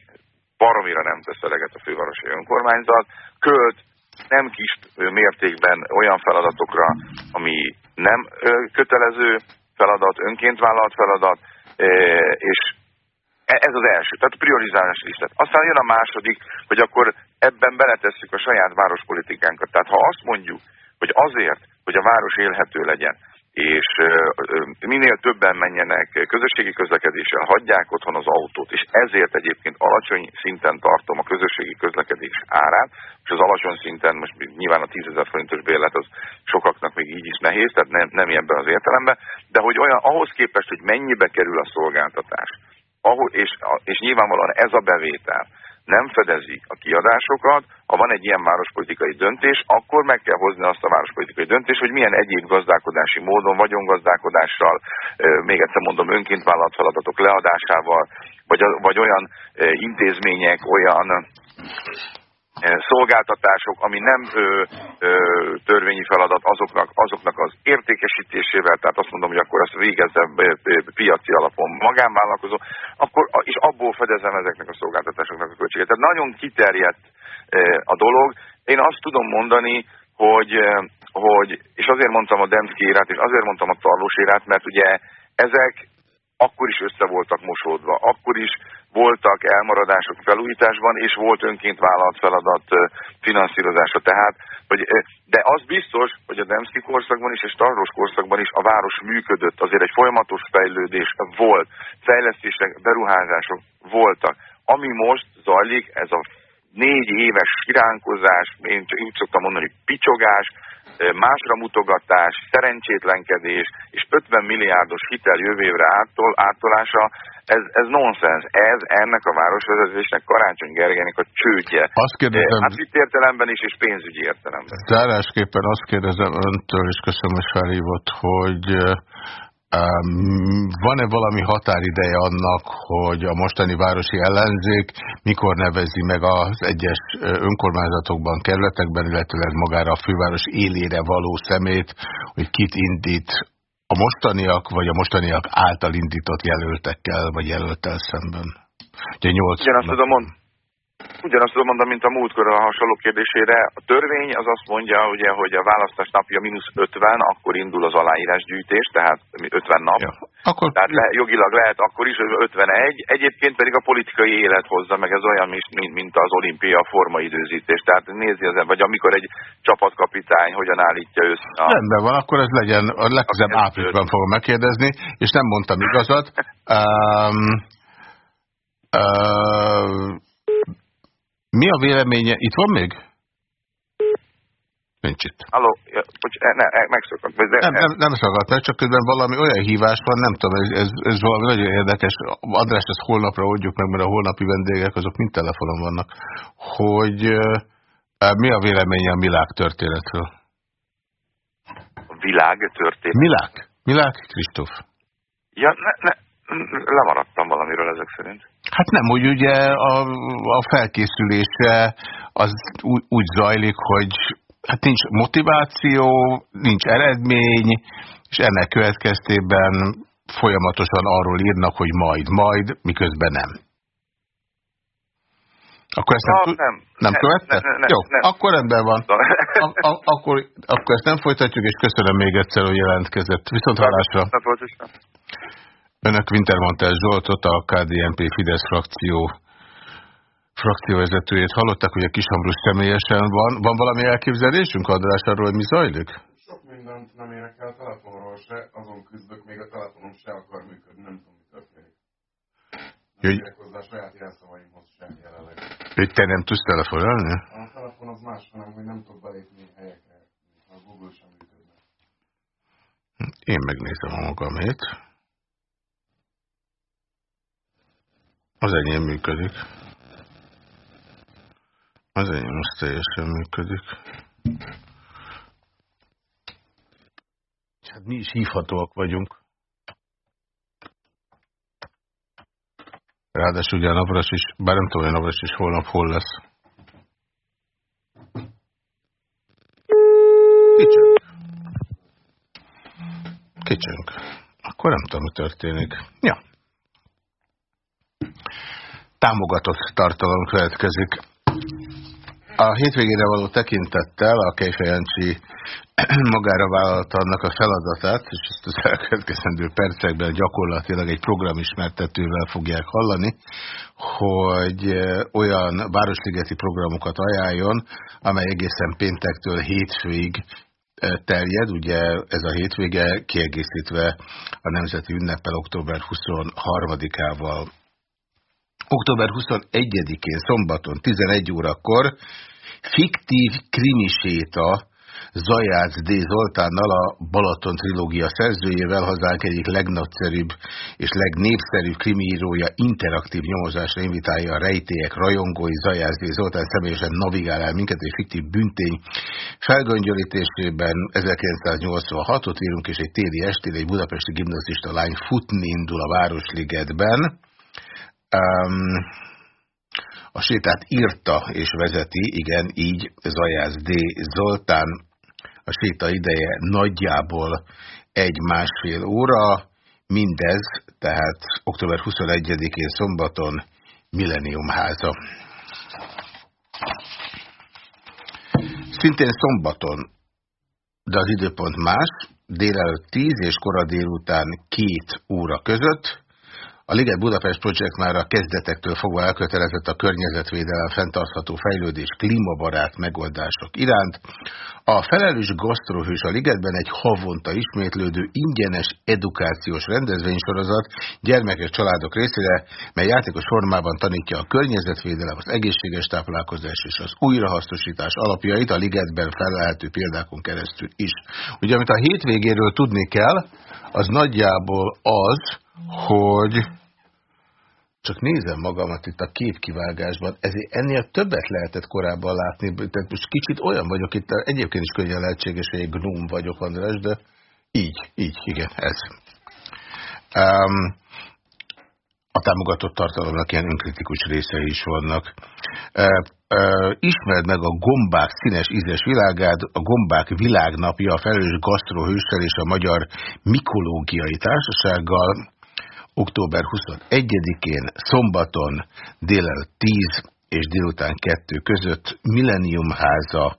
baromira nem tesz eleget a fővárosi önkormányzat, költ nem kis mértékben olyan feladatokra, ami nem kötelező feladat, önként vállalt feladat, és ez az első, tehát priorizálás listát. Aztán jön a második, hogy akkor ebben beletesszük a saját várospolitikánkat. Tehát ha azt mondjuk, hogy azért, hogy a város élhető legyen, és minél többen menjenek közösségi közlekedéssel, hagyják otthon az autót, és ezért egyébként alacsony szinten tartom a közösségi közlekedés árát, és az alacsony szinten most nyilván a 10 ezer forintos bérlet az sokaknak még így is nehéz, tehát nem, nem ebben az értelemben, de hogy olyan, ahhoz képest, hogy mennyibe kerül a szolgáltatás, ahol, és, és nyilvánvalóan ez a bevétel nem fedezi a kiadásokat, ha van egy ilyen várospolitikai döntés, akkor meg kell hozni azt a várospolitikai döntést, hogy milyen egyéb gazdálkodási módon, vagyongazdálkodással, még egyszer mondom, önként vállalt feladatok leadásával, vagy, vagy olyan intézmények, olyan szolgáltatások, ami nem ö, ö, törvényi feladat, azoknak, azoknak az értékesítésével, tehát azt mondom, hogy akkor azt végezze piaci alapon magánvállalkozó, akkor és abból fedezem ezeknek a szolgáltatásoknak a költséget. Tehát nagyon kiterjedt a dolog. Én azt tudom mondani, hogy, hogy és azért mondtam a Demszki érát, és azért mondtam a Tarlós érát, mert ugye ezek akkor is össze voltak mosódva, akkor is voltak elmaradások felújításban, és volt önként vállalt feladat finanszírozása. Tehát, hogy, de az biztos, hogy a Demszki korszakban is, és Tarlós korszakban is a város működött, azért egy folyamatos fejlődés volt, fejlesztések, beruházások voltak. Ami most zajlik, ez a négy éves iránkozás, én úgy szoktam mondani, picsogás, másra mutogatás, szerencsétlenkedés és 50 milliárdos hitel jövőre áttol, áttolása, ez, ez nonsens. Ez ennek a városvezetésnek Karácsony Gergelynek a csődje. Azt kérdezem, hát itt értelemben is, és pénzügyi értelemben. Zárásképpen azt kérdezem öntől, és köszönöm, hogy felhívott, hogy van-e valami határideje annak, hogy a mostani városi ellenzék mikor nevezi meg az egyes önkormányzatokban, kerületekben, illetőleg magára a főváros élére való szemét, hogy kit indít a mostaniak, vagy a mostaniak által indított jelöltekkel, vagy jelöltel szemben? Ugye 8 Ugyanazt tudom mondani. Ugyanazt tudom mondani, mint a múltkor a hasonló kérdésére. A törvény az azt mondja, ugye, hogy a választás napja mínusz 50, akkor indul az aláírásgyűjtés, tehát 50 nap. Ja, akkor... Tehát le, jogilag lehet akkor is, 51. Egyébként pedig a politikai élet hozza meg, ez olyan, mint, mint az olimpia formaidőzítés. Tehát nézi az, vagy amikor egy csapatkapitány hogyan állítja össze. A... Rendben van, akkor ez legyen, a legközelebb áprilisban fogom megkérdezni, és nem mondtam igazat. Um, uh, Mi a véleménye? Itt van még? Nincs itt. Halló, bocs, ne, ne, megszakadt. De, nem, nem, nem szakadt meg, csak közben valami olyan hívás van, nem tudom, ez, ez, ez valami nagyon érdekes. András, ezt holnapra oldjuk meg, mert a holnapi vendégek azok mind telefonon vannak, hogy uh, mi a véleménye a Milák történetről? A világ történet? Milák? Milák Kristóf? Ja, ne, ne, lemaradtam valamiről ezek szerint. Hát nem, hogy ugye a, a felkészülése az úgy, úgy zajlik, hogy hát nincs motiváció, nincs eredmény, és ennek következtében folyamatosan arról írnak, hogy majd, majd, miközben nem. Akkor ezt nem, nem, nem követte? Ne, ne, Jó, nem. akkor rendben van. A, a, akkor, akkor ezt nem folytatjuk, és köszönöm még egyszer, hogy jelentkezett. Viszont hallásra. Önök Wintermantel Zsoltot, a KDNP Fidesz frakció frakcióvezetőjét hallották, hogy a Kishambrus személyesen van. Van valami elképzelésünk, András, arról, hogy mi zajlik? Sok mindent nem érek el a telefonról se, azon küzdök, még a telefonom se akar működni, nem tudom, mi történik. Nem Jöjj. érek hozzá a saját jelszavaimhoz sem jelenleg. Hogy te nem tudsz telefonálni? A telefon az más, hanem, hogy nem tudok belépni helyekre, a Google sem működne. Én megnézem a magamét. Az enyém működik. Az enyém most teljesen működik. Hát mi is hívhatóak vagyunk. Ráadásul ugye a Navras is, bár nem tudom, hogy a Navras is holnap hol lesz. Kicsönk. Kicsönk. Akkor nem tudom, mi történik. Ja támogatott tartalom következik. A hétvégére való tekintettel a Kejfejancsi magára vállalta annak a feladatát, és ezt az elkövetkezendő percekben gyakorlatilag egy programismertetővel fogják hallani, hogy olyan városligeti programokat ajánljon, amely egészen péntektől hétfőig terjed, ugye ez a hétvége kiegészítve a Nemzeti Ünnepel október 23-ával október 21-én szombaton 11 órakor fiktív krimiséta Zajács D. Zoltánnal a Balaton trilógia szerzőjével hazánk egyik legnagyszerűbb és legnépszerűbb krimiírója interaktív nyomozásra invitálja a rejtélyek rajongói Zajács D. Zoltán személyesen navigál el minket egy fiktív büntény felgöngyölítésében 1986-ot írunk és egy téli estén egy budapesti gimnazista lány futni indul a Városligetben Um, a sétát írta és vezeti, igen, így Zajász D. Zoltán. A séta ideje nagyjából egy-másfél óra, mindez, tehát október 21-én szombaton Millennium háza. Szintén szombaton, de az időpont más, délelőtt 10 és kora délután 2 óra között a Liget Budapest Project már a kezdetektől fogva elkötelezett a környezetvédelem fenntartható fejlődés klímabarát megoldások iránt. A felelős gasztrohős a Ligetben egy havonta ismétlődő ingyenes edukációs rendezvénysorozat gyermekes családok részére, mely játékos formában tanítja a környezetvédelem, az egészséges táplálkozás és az újrahasznosítás alapjait a Ligetben felelhető példákon keresztül is. Ugye, amit a hétvégéről tudni kell, az nagyjából az, hogy csak nézem magamat itt a képkivágásban, ezért ennél többet lehetett korábban látni, tehát most kicsit olyan vagyok itt, egyébként is könnyen lehetséges, hogy egy gnóm vagyok, András, de így, így, igen, ez. Um, a támogatott tartalomnak ilyen önkritikus részei is vannak. Uh, uh, ismerd meg a gombák színes ízes világát, a gombák világnapja a felelős gasztrohőssel és a Magyar Mikológiai Társasággal, október 21-én szombaton délelőtt 10 és délután 2 között Millennium Háza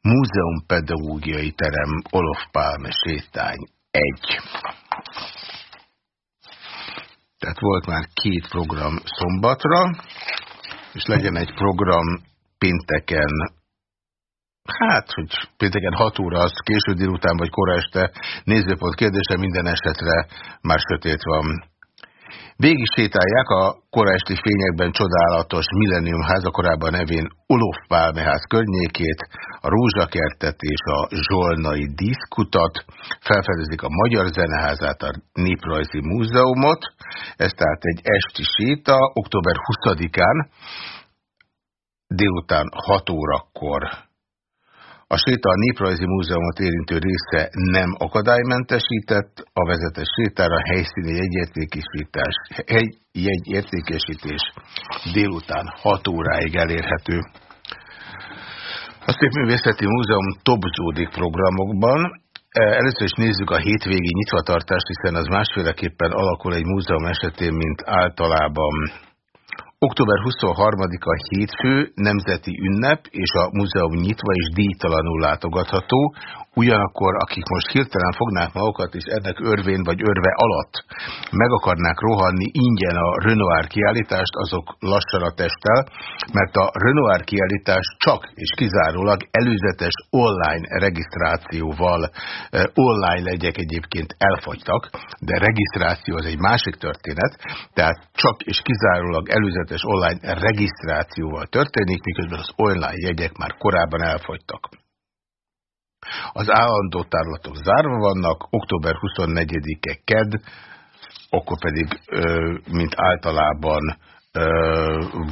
Múzeum Pedagógiai Terem Olof Pálme sétány 1. Tehát volt már két program szombatra, és legyen egy program pénteken, hát, hogy pénteken 6 óra, az késő délután vagy kora este, nézőpont kérdése, minden esetre már sötét van. Végig sétálják a koráesti fényekben csodálatos Millennium háza korábban nevén Olof Pálmeház környékét, a Rózsakertet és a Zsolnai diszkutat, felfedezik a Magyar Zeneházát, a Néprajzi Múzeumot, ez tehát egy esti séta, október 20-án délután 6 órakor a séta a Néprajzi Múzeumot érintő része nem akadálymentesített, a vezetes sétára helyszíni jegyértékesítés, jegyértékesítés délután 6 óráig elérhető. A Szépművészeti Múzeum topzódik programokban. Először is nézzük a hétvégi nyitvatartást, hiszen az másféleképpen alakul egy múzeum esetén, mint általában Október 23-a hétfő nemzeti ünnep, és a múzeum nyitva és díjtalanul látogatható. Ugyanakkor, akik most hirtelen fognák magukat, és ennek örvén vagy örve alatt meg akarnák rohanni ingyen a Renoir kiállítást, azok lassan a testtel, mert a Renoir kiállítás csak és kizárólag előzetes online regisztrációval, eh, online legyek egyébként elfogytak, de regisztráció az egy másik történet, tehát csak és kizárólag előzetes online regisztrációval történik, miközben az online jegyek már korábban elfogytak. Az állandó tárlatok zárva vannak, október 24-e KED, akkor pedig, mint általában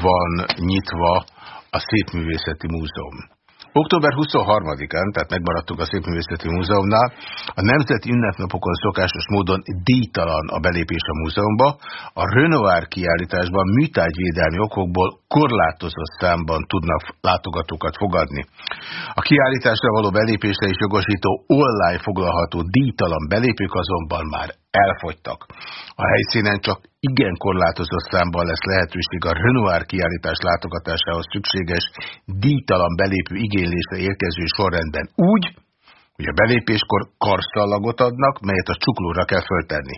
van nyitva a Szépművészeti Múzeum. Október 23-án, tehát megmaradtunk a Szépművészeti Múzeumnál, a Nemzeti Ünnepnapokon szokásos módon díjtalan a belépés a múzeumba, a Renoir kiállításban műtárgyvédelmi okokból korlátozott számban tudnak látogatókat fogadni. A kiállításra való belépésre is jogosító online foglalható díjtalan belépők azonban már elfogytak. A helyszínen csak igen korlátozott számban lesz lehetőség a Renoir kiállítás látogatásához szükséges díjtalan belépő igénylésre érkező sorrendben úgy, hogy a belépéskor karszallagot adnak, melyet a csuklóra kell föltenni.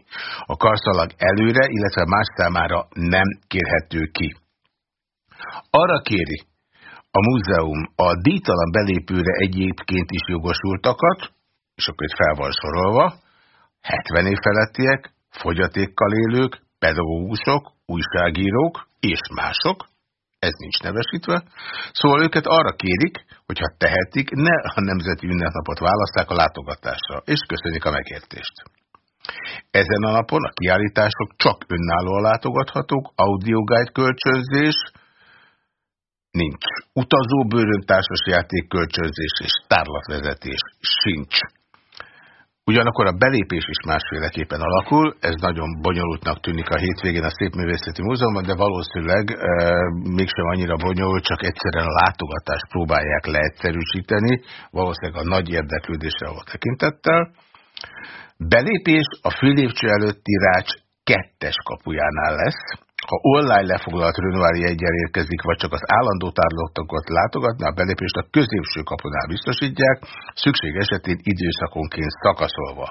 A karszalag előre, illetve más számára nem kérhető ki. Arra kéri a múzeum a díjtalan belépőre egyébként is jogosultakat, és akkor itt fel van sorolva, 70 év felettiek, fogyatékkal élők, pedagógusok, újságírók és mások, ez nincs nevesítve, szóval őket arra kérik, hogy ha tehetik, ne a nemzeti ünnepnapot választák a látogatásra, és köszönik a megértést. Ezen a napon a kiállítások csak önállóan látogathatók, audioguide kölcsönzés, nincs. Utazóbőrön társasjáték kölcsönzés és tárlatvezetés sincs. Ugyanakkor a belépés is másféleképpen alakul, ez nagyon bonyolultnak tűnik a hétvégén a Szépművészeti Múzeumban, de valószínűleg e, mégsem annyira bonyolult, csak egyszerűen a látogatást próbálják leegyszerűsíteni, valószínűleg a nagy érdeklődésre volt tekintettel. Belépés a főlépcső előtti rács kettes kapujánál lesz, Ha online lefoglalt Renoir jegyen érkezik, vagy csak az állandó tárlatokat látogatná, a belépést a középső kapunál biztosítják, szükség esetén időszakonként szakaszolva.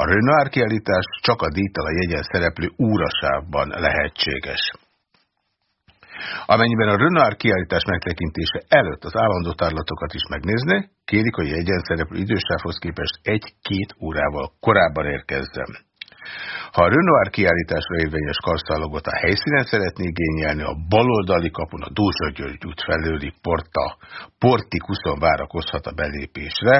A Renoir kiállítás csak a díjtal a jegyen szereplő úrasávban lehetséges. Amennyiben a Renoir kiállítás megtekintése előtt az állandó tárlatokat is megnézni, kérik, hogy jegyen szereplő idősávhoz képest egy-két órával korábban érkezzen. Ha a Renoir kiállításra érvényes karszalagot a helyszínen szeretné igényelni, a baloldali kapun a Dózsa György út felőli porta, portikuszon várakozhat a belépésre,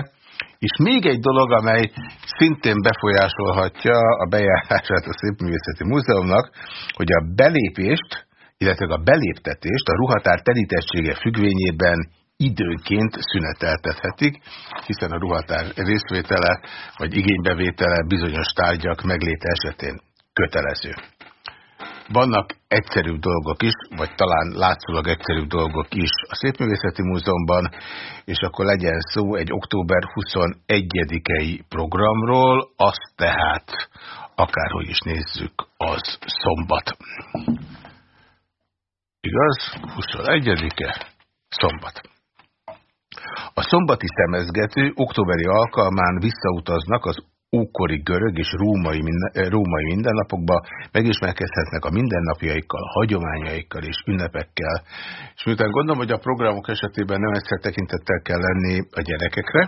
és még egy dolog, amely szintén befolyásolhatja a bejárását a Szépművészeti Múzeumnak, hogy a belépést, illetve a beléptetést a ruhatár telítettsége függvényében időnként szüneteltethetik, hiszen a ruhatár részvétele vagy igénybevétele bizonyos tárgyak megléte esetén kötelező. Vannak egyszerűbb dolgok is, vagy talán látszólag egyszerűbb dolgok is a Szépművészeti Múzeumban, és akkor legyen szó egy október 21-i programról, azt tehát akárhogy is nézzük, az szombat. Igaz? 21-e? Szombat. A szombati szemezgető októberi alkalmán visszautaznak az ókori görög és római, minden, eh, római mindennapokba, megismerkedhetnek a mindennapjaikkal, a hagyományaikkal és ünnepekkel. És miután gondolom, hogy a programok esetében nem egyszer tekintettel kell lenni a gyerekekre,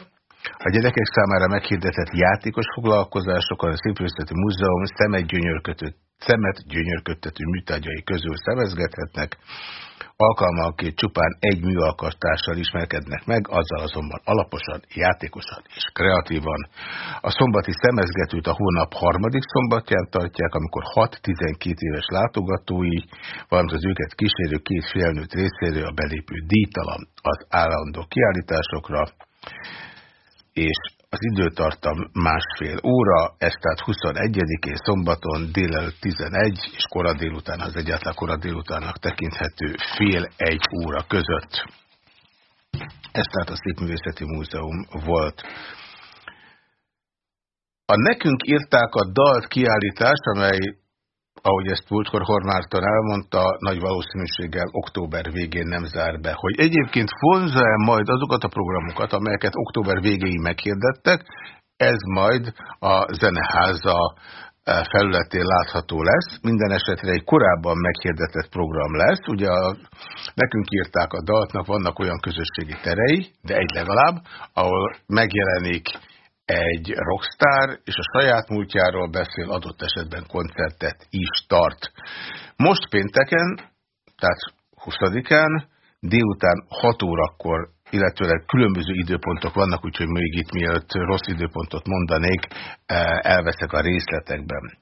a gyerekek számára meghirdetett játékos foglalkozásokon a Szépművészeti Múzeum szemet gyönyörködő, szemet gyönyörködtető műtárgyai közül szemezgethetnek, Alkalmanként csupán egy műalkottással ismerkednek meg, azzal azonban alaposan, játékosan és kreatívan. A szombati szemezgetőt a hónap harmadik szombatján tartják, amikor 6-12 éves látogatói, valamint az őket kísérő két félnőtt részéről a belépő díjtalan az állandó kiállításokra, és az időtartam másfél óra, ez tehát 21-én szombaton délelőtt 11, és kora délután, az egyáltalán kora délutánnak tekinthető fél egy óra között. Ez tehát a Szépművészeti Múzeum volt. A nekünk írták a dalt kiállítás, amely ahogy ezt múltkor Hormárton elmondta, nagy valószínűséggel október végén nem zár be. Hogy egyébként vonza-e majd azokat a programokat, amelyeket október végéig meghirdettek, ez majd a Zeneháza e, felületén látható lesz. Minden esetre egy korábban meghirdetett program lesz. Ugye a, nekünk írták a daltnak, vannak olyan közösségi terei, de egy legalább, ahol megjelenik egy rockstar, és a saját múltjáról beszél, adott esetben koncertet is tart. Most pénteken, tehát 20-án, délután 6 órakor, illetőleg különböző időpontok vannak, úgyhogy még itt mielőtt rossz időpontot mondanék, eh, elveszek a részletekben.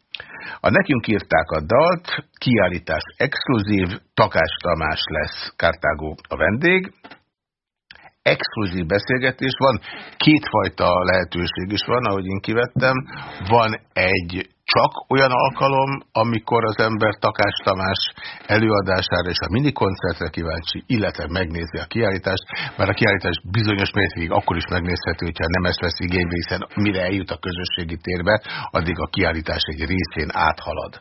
A nekünk írták a dalt, kiállítás exkluzív, Takás Tamás lesz Kártágó a vendég, exkluzív beszélgetés van, kétfajta lehetőség is van, ahogy én kivettem. Van egy csak olyan alkalom, amikor az ember Takás Tamás előadására és a minikoncertre kíváncsi, illetve megnézi a kiállítást, mert a kiállítás bizonyos mértékig akkor is megnézhető, hogyha nem ezt vesz igénybe, hiszen mire eljut a közösségi térbe, addig a kiállítás egy részén áthalad.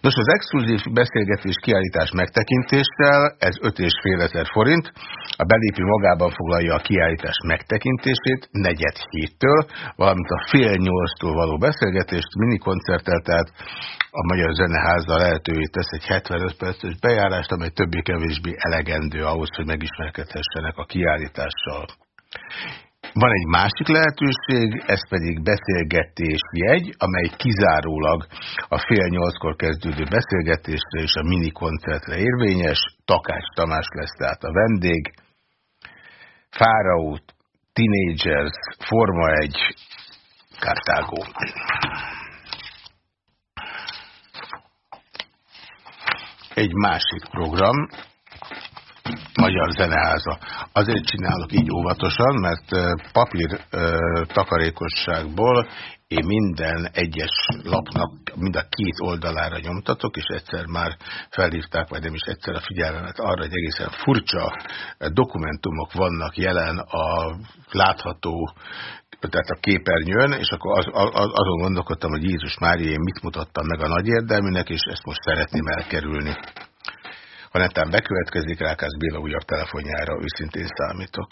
Nos, az exkluzív beszélgetés kiállítás megtekintéssel, ez 5,5 ezer forint, a belépő magában foglalja a kiállítás megtekintését negyed héttől, valamint a fél nyolctól való beszélgetést, minikoncert koncerttel, tehát a Magyar Zeneháza lehetővé tesz egy 75 perces bejárást, amely többé-kevésbé elegendő ahhoz, hogy megismerkedhessenek a kiállítással. Van egy másik lehetőség, ez pedig beszélgetés jegy, amely kizárólag a fél nyolckor kezdődő beszélgetésre és a mini koncertre érvényes. Takács Tamás lesz tehát a vendég. Fáraó, Teenagers, Forma 1, Kartágó. Egy másik program, Magyar Zeneháza. Azért csinálok így óvatosan, mert papír takarékosságból én minden egyes lapnak mind a két oldalára nyomtatok, és egyszer már felhívták, vagy nem is egyszer a figyelmet arra, hogy egészen furcsa dokumentumok vannak jelen a látható tehát a képernyőn, és akkor az, az, azon gondolkodtam, hogy Jézus Mária, én mit mutattam meg a nagy érdeműnek, és ezt most szeretném elkerülni. Ha netán bekövetkezik, Rákász Béla újabb telefonjára őszintén számítok.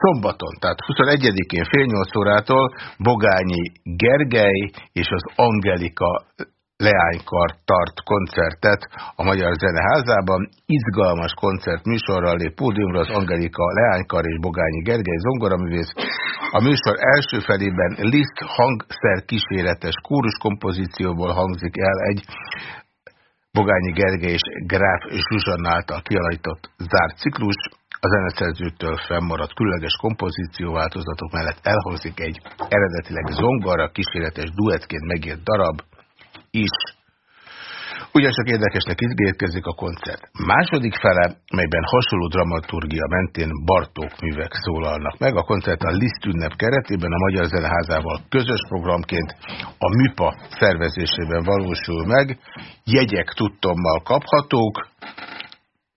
Szombaton, tehát 21-én fél nyolc órától Bogányi Gergely és az Angelika Leánykar tart koncertet a Magyar Zeneházában. Izgalmas koncert műsorral lép pódiumra az Angelika Leánykar és Bogányi Gergely zongoraművész. A műsor első felében Liszt hangszer kíséretes kórus kompozícióból hangzik el egy Bogányi Gergely és Gráf Zsuzsanna által kialakított zárt ciklus. A zeneszerzőtől fennmaradt különleges kompozícióváltozatok mellett elhangzik egy eredetileg zongora kíséretes duettként megírt darab, is. Ugyancsak érdekesnek ígérkezik a koncert. Második fele, melyben hasonló dramaturgia mentén Bartók művek szólalnak meg. A koncert a Liszt ünnep keretében a Magyar Zeneházával közös programként a MIPA szervezésében valósul meg. Jegyek tudtommal kaphatók,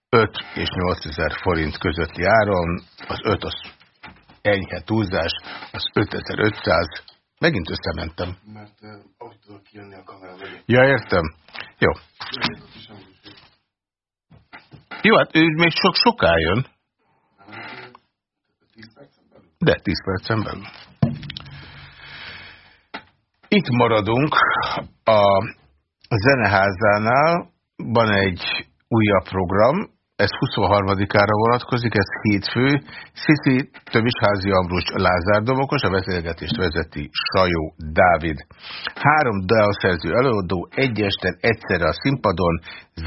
5 és 8 ezer forint közötti áron, az 5 az enyhe túlzás, az 5500, megint összementem. Mert uh, ahogy tudok kijönni a kamera mögé. Ja, értem. Jó. Jó, hát ő még sok soká jön. De 10 percen belül. Itt maradunk a zeneházánál. Van egy újabb program, ez 23-ára vonatkozik, ez hétfő. Sziszi Tövisházi Ambrus Lázár Domokos, a beszélgetést vezeti Sajó Dávid. Három dalszerző előadó egy este egyszerre a színpadon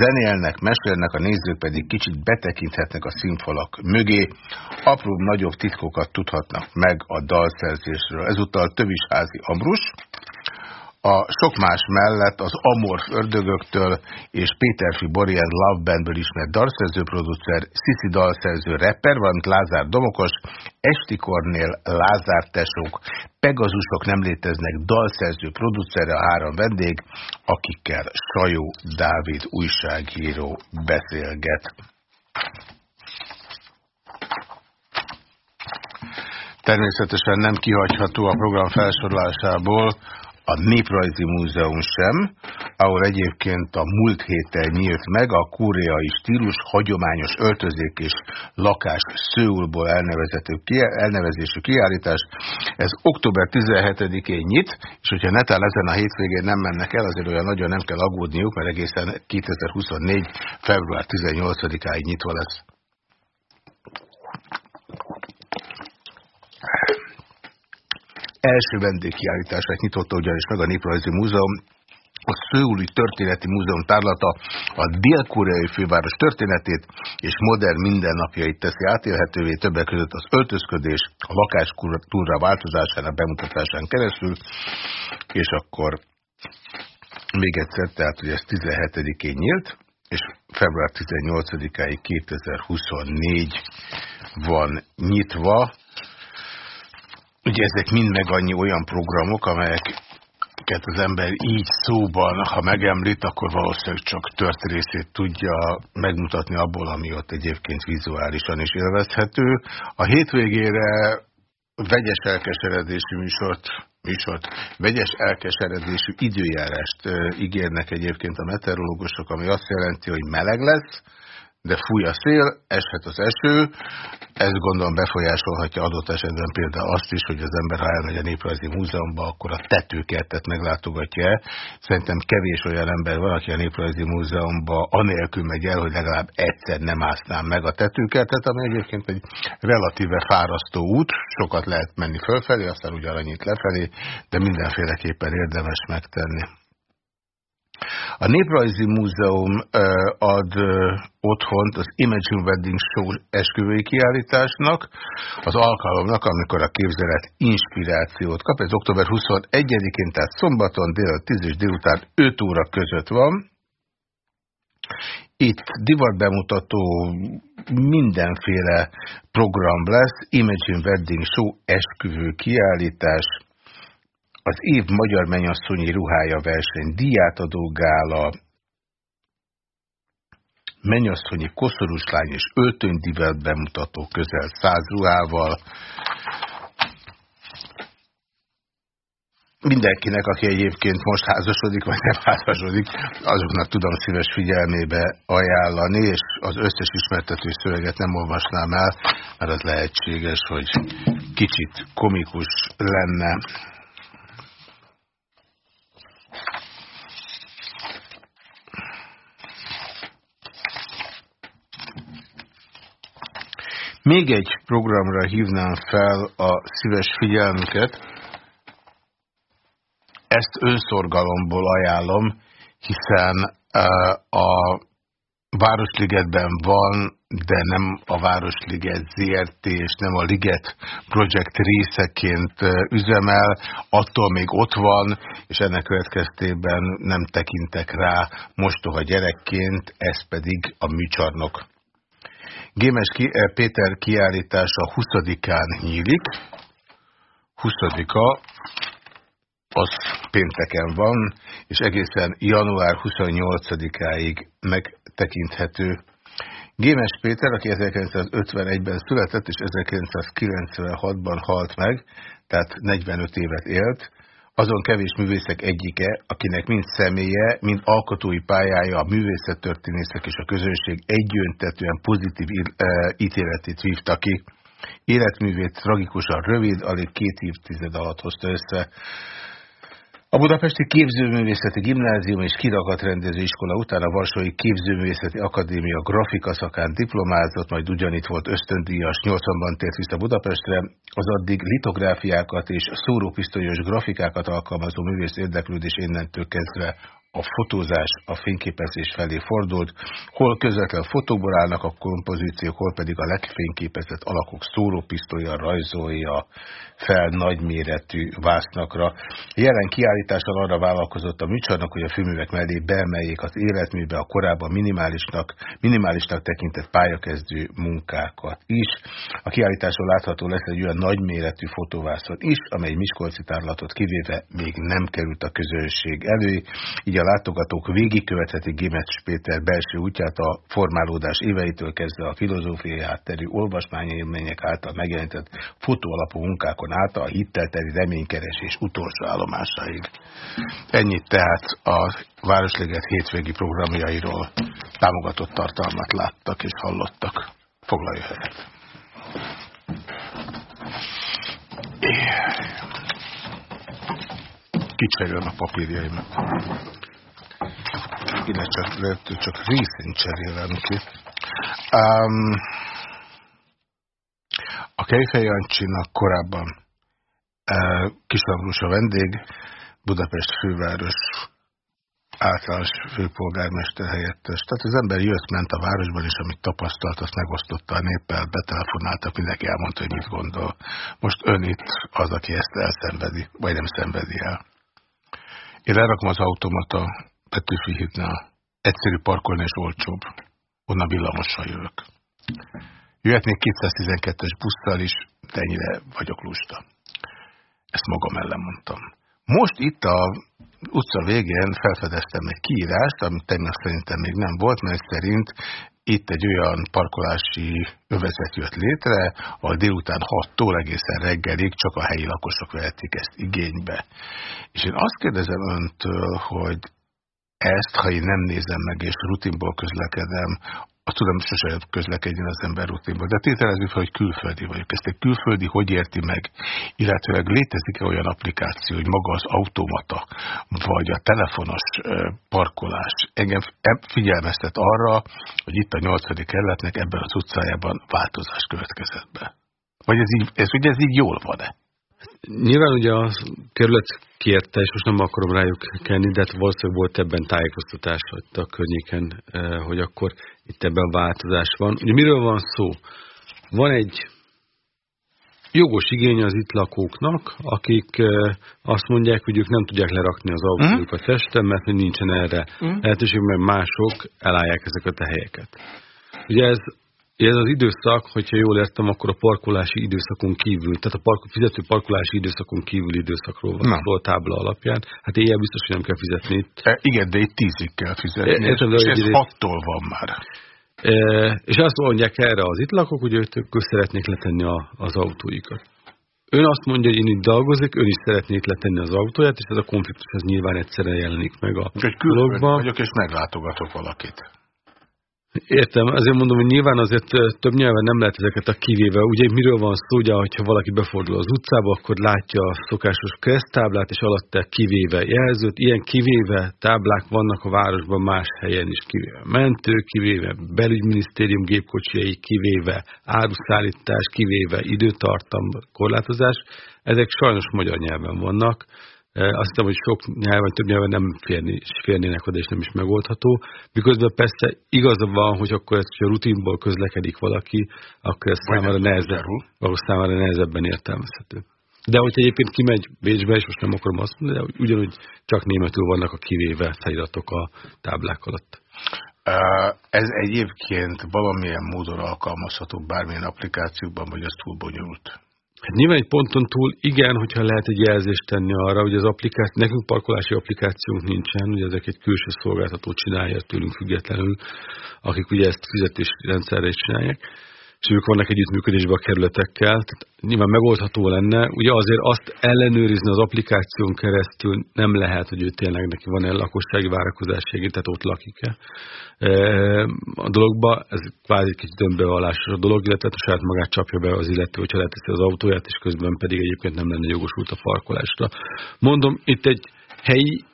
zenélnek, mesélnek, a nézők pedig kicsit betekinthetnek a színfalak mögé. Apróbb nagyobb titkokat tudhatnak meg a dalszerzésről. Ezúttal Tövisházi Ambrus, a sok más mellett az Amorf ördögöktől és Péterfi Borien Love Bandből ismert dalszerző producer, Sisi dalszerző rapper, valamint Lázár Domokos, Esti Kornél, Lázár Tesók, Pegazusok nem léteznek, dalszerző producere a három vendég, akikkel Sajó Dávid újságíró beszélget. Természetesen nem kihagyható a program felsorolásából a Néprajzi Múzeum sem, ahol egyébként a múlt héten nyílt meg a koreai stílus hagyományos öltözék és lakás Szőulból elnevezésű kiállítás. Ez október 17-én nyit, és hogyha netán ezen a hétvégén nem mennek el, azért olyan nagyon nem kell aggódniuk, mert egészen 2024. február 18-áig nyitva lesz. Első vendégkiállítását nyitotta ugyanis meg a Néprajzi Múzeum, a Szőuli Történeti Múzeum tárlata a dél-koreai főváros történetét és modern mindennapjait teszi átélhetővé többek között az öltözködés, a lakáskultúra változásának bemutatásán keresztül, és akkor még egyszer, tehát hogy ez 17-én nyílt, és február 18-áig 2024 van nyitva, Ugye ezek mind meg annyi olyan programok, amelyeket az ember így szóban, ha megemlít, akkor valószínűleg csak tört tudja megmutatni abból, ami ott egyébként vizuálisan is élvezhető. A hétvégére vegyes elkeseredésű műsort, műsort, vegyes elkeseredésű időjárást ígérnek egyébként a meteorológusok, ami azt jelenti, hogy meleg lesz, de fúj a szél, eshet az eső, ez gondolom befolyásolhatja adott esetben például azt is, hogy az ember, ha elmegy a Néprajzi Múzeumban, akkor a tetőkertet meglátogatja. Szerintem kevés olyan ember van, aki a Néprajzi Múzeumban anélkül megy el, hogy legalább egyszer nem ásznám meg a tetőkertet, ami egyébként egy relatíve fárasztó út, sokat lehet menni fölfelé, aztán ugyanannyit lefelé, de mindenféleképpen érdemes megtenni. A Néprajzi Múzeum ad otthont az Imagine Wedding Show esküvői kiállításnak, az alkalomnak, amikor a képzelet inspirációt kap. Ez október 21-én, tehát szombaton dél 10 és délután 5 óra között van. Itt divat bemutató mindenféle program lesz, Imagine Wedding Show esküvő kiállítás, az év magyar mennyasszonyi ruhája verseny, diátadó gála, mennyasszonyi koszorús lány és öltönydivet bemutató közel száz ruhával, mindenkinek, aki egyébként most házasodik, vagy nem házasodik, azoknak tudom szíves figyelmébe ajánlani, és az összes ismertető szöveget nem olvasnám el, mert az lehetséges, hogy kicsit komikus lenne. Még egy programra hívnám fel a szíves figyelmüket, ezt önszorgalomból ajánlom, hiszen a Városligetben van, de nem a Városliget ZRT és nem a Liget Project részeként üzemel, attól még ott van, és ennek következtében nem tekintek rá mostoha gyerekként, ez pedig a műcsarnok. Gémes Péter kiállítása 20-án nyílik, 20-a az pénteken van, és egészen január 28-áig megtekinthető. Gémes Péter, aki 1951-ben született, és 1996-ban halt meg, tehát 45 évet élt, azon kevés művészek egyike, akinek mind személye, mind alkotói pályája a művészettörténészek és a közönség egyöntetően pozitív ítéletét vívta ki. Életművét tragikusan rövid, alig két évtized alatt hozta össze. A Budapesti Képzőművészeti Gimnázium és Kirakatrendezőiskola után a Varsói Képzőművészeti Akadémia grafika szakán diplomázott, majd ugyanitt volt ösztöndíjas, 80-ban tért vissza Budapestre, az addig litográfiákat és szórópisztolyos grafikákat alkalmazó művész érdeklődés innentől kezdve a fotózás, a fényképezés felé fordult, hol közvetlen fotókból állnak a kompozíciók, hol pedig a legfényképezett alakok szórópisztolya rajzolja fel nagyméretű vásznakra. Jelen kiállítással arra vállalkozott a műcsarnak, hogy a filművek mellé beemeljék az életműbe a korábban minimálisnak, minimálisnak tekintett pályakezdő munkákat is. A kiállításon látható lesz egy olyan nagyméretű fotóvászon is, amely Miskolci tárlatot kivéve még nem került a közönség elő, így a látogatók végigkövethetik Gémes Péter belső útját a formálódás éveitől kezdve a filozófiai hátterű olvasmányélmények által megjelentett fotóalapú munkákon át a hittelteli reménykeresés utolsó állomásáig. Ennyit tehát a Városliget hétvégi programjairól támogatott tartalmat láttak és hallottak. Foglalja helyet. Kicserélem a papírjaimat. Ide csak, csak részén cserélem ki. Um, a Kejfej Jancsinak korábban uh, Kisabrus a vendég, Budapest főváros általános főpolgármester helyettes. Tehát az ember jött, ment a városban, és amit tapasztalt, azt megosztotta a néppel, betelefonáltak, mindenki elmondta, hogy mit gondol. Most ön itt az, aki ezt elszenvedi, vagy nem szenvedi el. Én lerakom az automata Petőfi hídnál. Egyszerű parkolni és olcsóbb. Onnan villamossal jövök. Jöhetnék 212-es busszal is, de ennyire vagyok lusta. Ezt magam ellen mondtam. Most itt a utca végén felfedeztem egy kiírást, amit tegnap szerintem még nem volt, mert szerint itt egy olyan parkolási övezet jött létre, ahol délután 6-tól egészen reggelig csak a helyi lakosok vehetik ezt igénybe. És én azt kérdezem öntől, hogy ezt, ha én nem nézem meg és rutinból közlekedem, azt tudom, sose közlekedjen az ember rutinból. De tételezzük fel, hogy külföldi vagyok. Ezt egy külföldi hogy érti meg? Illetőleg létezik-e olyan applikáció, hogy maga az automata, vagy a telefonos parkolás engem figyelmeztet arra, hogy itt a nyolcadik kerületnek ebben az utcájában változás következett be. Vagy ez, így, ez, ugye ez így jól van-e? Nyilván ugye a kerület kérte, és most nem akarom rájuk kenni, de hát valószínűleg volt ebben tájékoztatás itt a környéken, eh, hogy akkor itt ebben változás van. Ugye miről van szó? Van egy jogos igény az itt lakóknak, akik eh, azt mondják, hogy ők nem tudják lerakni az autójukat a testen, mert nincsen erre mm. lehetőség, mert mások elállják ezeket a helyeket. Ugye ez ez az időszak, hogyha jól értem, akkor a parkolási időszakon kívül, tehát a park, fizető parkolási időszakon kívül időszakról van szó a tábla alapján. Hát éjjel biztos, hogy nem kell fizetni itt. E, igen, de itt tízig kell fizetni, értem, és ez hattól van már. E, és azt mondják erre az itt lakók, hogy ők szeretnék letenni a, az autóikat. ön azt mondja, hogy én itt dolgozik, ön is szeretné itt letenni az autóját, és ez a konfliktus ez nyilván egyszerre jelenik meg a Egy különböző vagyok, és meglátogatok valakit. Értem, azért mondom, hogy nyilván azért több nyelven nem lehet ezeket a kivéve. Ugye miről van szó, ugye, hogyha valaki befordul az utcába, akkor látja a szokásos keresztáblát, és alatta kivéve jelzőt. Ilyen kivéve táblák vannak a városban más helyen is, kivéve mentő, kivéve belügyminisztérium gépkocsijai, kivéve áruszállítás, kivéve időtartam, korlátozás. Ezek sajnos magyar nyelven vannak azt hiszem, hogy sok nyelven, több nyelven nem férni, férnének oda, és nem is megoldható. Miközben persze igaza van, hogy akkor ez, hogyha rutinból közlekedik valaki, akkor ez számára, nehezebb, számára nehezebben értelmezhető. De hogyha egyébként kimegy Bécsbe, és most nem akarom azt mondani, de ugyanúgy csak németül vannak a kivéve feliratok a táblák alatt. Ez egyébként valamilyen módon alkalmazható bármilyen applikációkban, vagy ez túl bonyolult? Hát nyilván egy ponton túl igen, hogyha lehet egy jelzést tenni arra, hogy az applikáció, nekünk parkolási applikációnk nincsen, ugye ezek egy külső szolgáltató csinálja tőlünk függetlenül, akik ugye ezt fizetési rendszerre is csinálják és ők vannak együttműködésben a kerületekkel, tehát nyilván megoldható lenne. Ugye azért azt ellenőrizni az applikáción keresztül nem lehet, hogy ő tényleg neki van-e lakossági várakozási tehát ott lakik-e. E, a dologba ez kvázi egy kicsit önbevallásos a dolog, illetve a saját magát csapja be az illető, hogyha leteszi az autóját, és közben pedig egyébként nem lenne jogosult a parkolásra. Mondom, itt egy helyi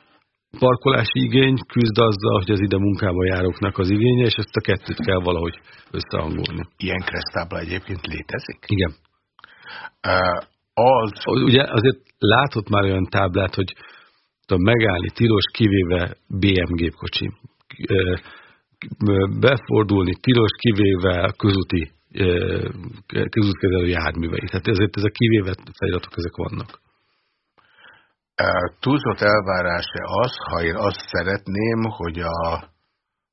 parkolási igény küzd azzal, hogy az ide munkába járóknak az igénye, és ezt a kettőt kell valahogy összehangolni. Ilyen keresztábla egyébként létezik? Igen. Uh, az... Ugye azért látott már olyan táblát, hogy tudom, megállni tilos, kivéve BM gépkocsi. Befordulni tilos, kivéve közúti közútkezelő járművei. Tehát ezért ezek kivéve feliratok ezek vannak túlzott elvárása az, ha én azt szeretném, hogy a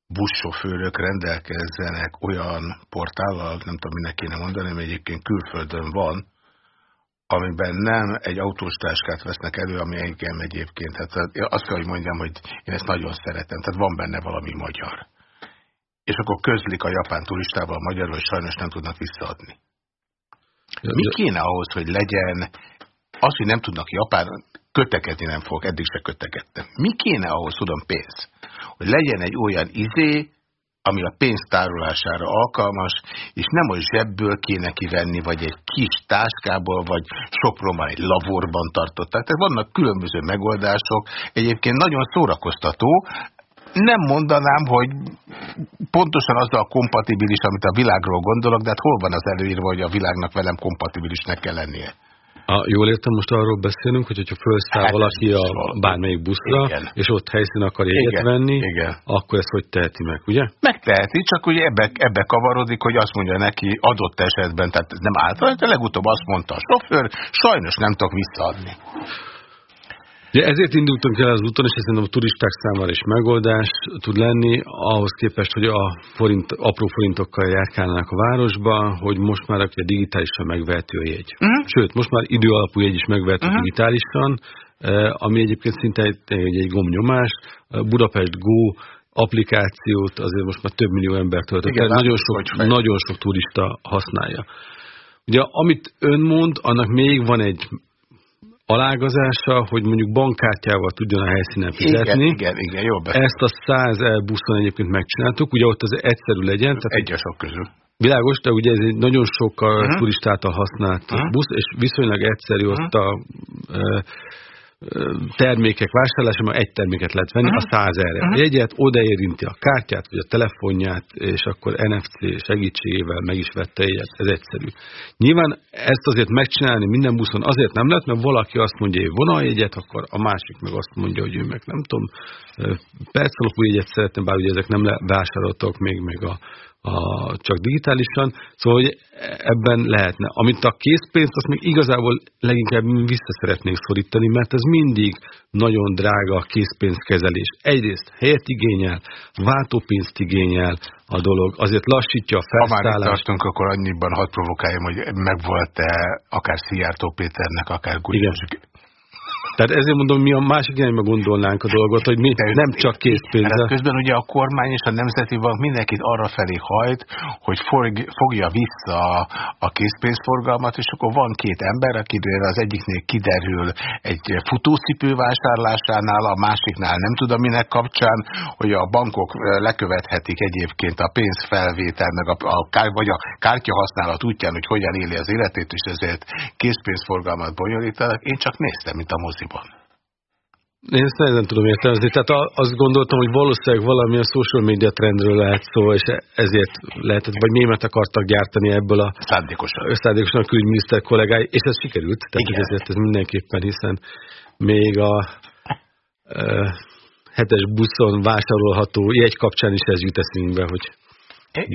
buszsofőrök rendelkezzenek olyan portállal, nem tudom, minek kéne mondani, mert egyébként külföldön van, amiben nem egy autóstáskát vesznek elő, ami engem egyébként. Hát azt kell, hogy mondjam, hogy én ezt nagyon szeretem, tehát van benne valami magyar. És akkor közlik a japán turistával a magyarul, hogy sajnos nem tudnak visszaadni. Mi kéne ahhoz, hogy legyen az, hogy nem tudnak japán, kötekedni nem fogok, eddig se kötekedtem. Mi kéne ahhoz, tudom, pénz? Hogy legyen egy olyan izé, ami a pénz tárolására alkalmas, és nem a zsebből kéne kivenni, vagy egy kis táskából, vagy Sopronban egy lavorban tartották. Tehát vannak különböző megoldások. Egyébként nagyon szórakoztató, nem mondanám, hogy pontosan azzal kompatibilis, amit a világról gondolok, de hát hol van az előírva, hogy a világnak velem kompatibilisnek kell lennie? A, jól értem, most arról beszélünk, hogy hogyha felszáll hát valaki a bármelyik buszra, igen. és ott helyszín akar jegyet venni, igen. akkor ezt hogy teheti meg, ugye? Megteheti, csak ugye ebbe, ebbe kavarodik, hogy azt mondja neki adott esetben, tehát ez nem általán, de legutóbb azt mondta a sofőr, sajnos nem tudok visszaadni. Ja, ezért indultunk el az úton, és ez a turisták számára is megoldás tud lenni, ahhoz képest, hogy a forint, apró forintokkal járkálnak a városba, hogy most már a digitálisan megvehető a jegy. Uh mhm. -huh. Sőt, most már időalapú jegy is megvehető mhm. -huh. digitálisan, eh, ami egyébként szinte egy, egy, egy gomnyomás. Budapest Go applikációt azért most már több millió ember töltött el, nagyon sok, nagyon sok turista használja. Ugye, amit ön mond, annak még van egy alágazása, hogy mondjuk bankkártyával tudjon a helyszínen fizetni. Igen, igen, igen jó Ezt a 100 buszon egyébként megcsináltuk, ugye ott az egyszerű legyen. Tehát egy a sok közül. Világos, de ugye ez egy nagyon sok uh mhm. -huh. turistáltal használt uh mhm. -huh. busz, és viszonylag egyszerű uh -huh. ott a termékek vásárlásában egy terméket lehet venni, uh -huh. a 100 erre. Uh -huh. Jegyet odaérinti a kártyát, vagy a telefonját, és akkor NFC segítségével meg is vette egyet. Ez egyszerű. Nyilván ezt azért megcsinálni minden buszon azért nem lehet, mert valaki azt mondja, hogy vonaljegyet, akkor a másik meg azt mondja, hogy ő meg nem tudom, percalapú jegyet szeretne, bár ugye ezek nem vásároltak még, meg a a, csak digitálisan, szóval hogy ebben lehetne. Amit a készpénzt, azt még igazából leginkább vissza szeretnék szorítani, mert ez mindig nagyon drága a készpénzkezelés. Egyrészt helyet igényel, váltópénzt igényel a dolog, azért lassítja a felszállást. Ha már tartunk, akkor annyiban hadd provokáljam, hogy megvolt-e akár Szijjártó Péternek, akár Gulyás Tehát ezért mondom, mi a másik irányba gondolnánk a dolgot, hogy mi De nem csak készpénzzel. Hát közben ugye a kormány és a Nemzeti Bank mindenkit arra felé hajt, hogy fogja vissza a készpénzforgalmat, és akkor van két ember, akiről az egyiknél kiderül egy futócipő vásárlásánál, a másiknál nem tudom minek kapcsán, hogy a bankok lekövethetik egyébként a pénzfelvétel, meg a, a, vagy a kártya használat útján, hogy hogyan éli az életét, és ezért készpénzforgalmat bonyolítanak. Én csak néztem, mint a moziban. Én ezt nem tudom értelmezni. Tehát azt gondoltam, hogy valószínűleg valami a social media trendről lehet szó, és ezért lehetett, vagy mémet akartak gyártani ebből a szándékosan, szándékosan a külügyminiszter kollégái, és ez sikerült. Tehát Igen. ezért ez mindenképpen, hiszen még a e, hetes buszon vásárolható jegy kapcsán is ez jut eszünkbe, hogy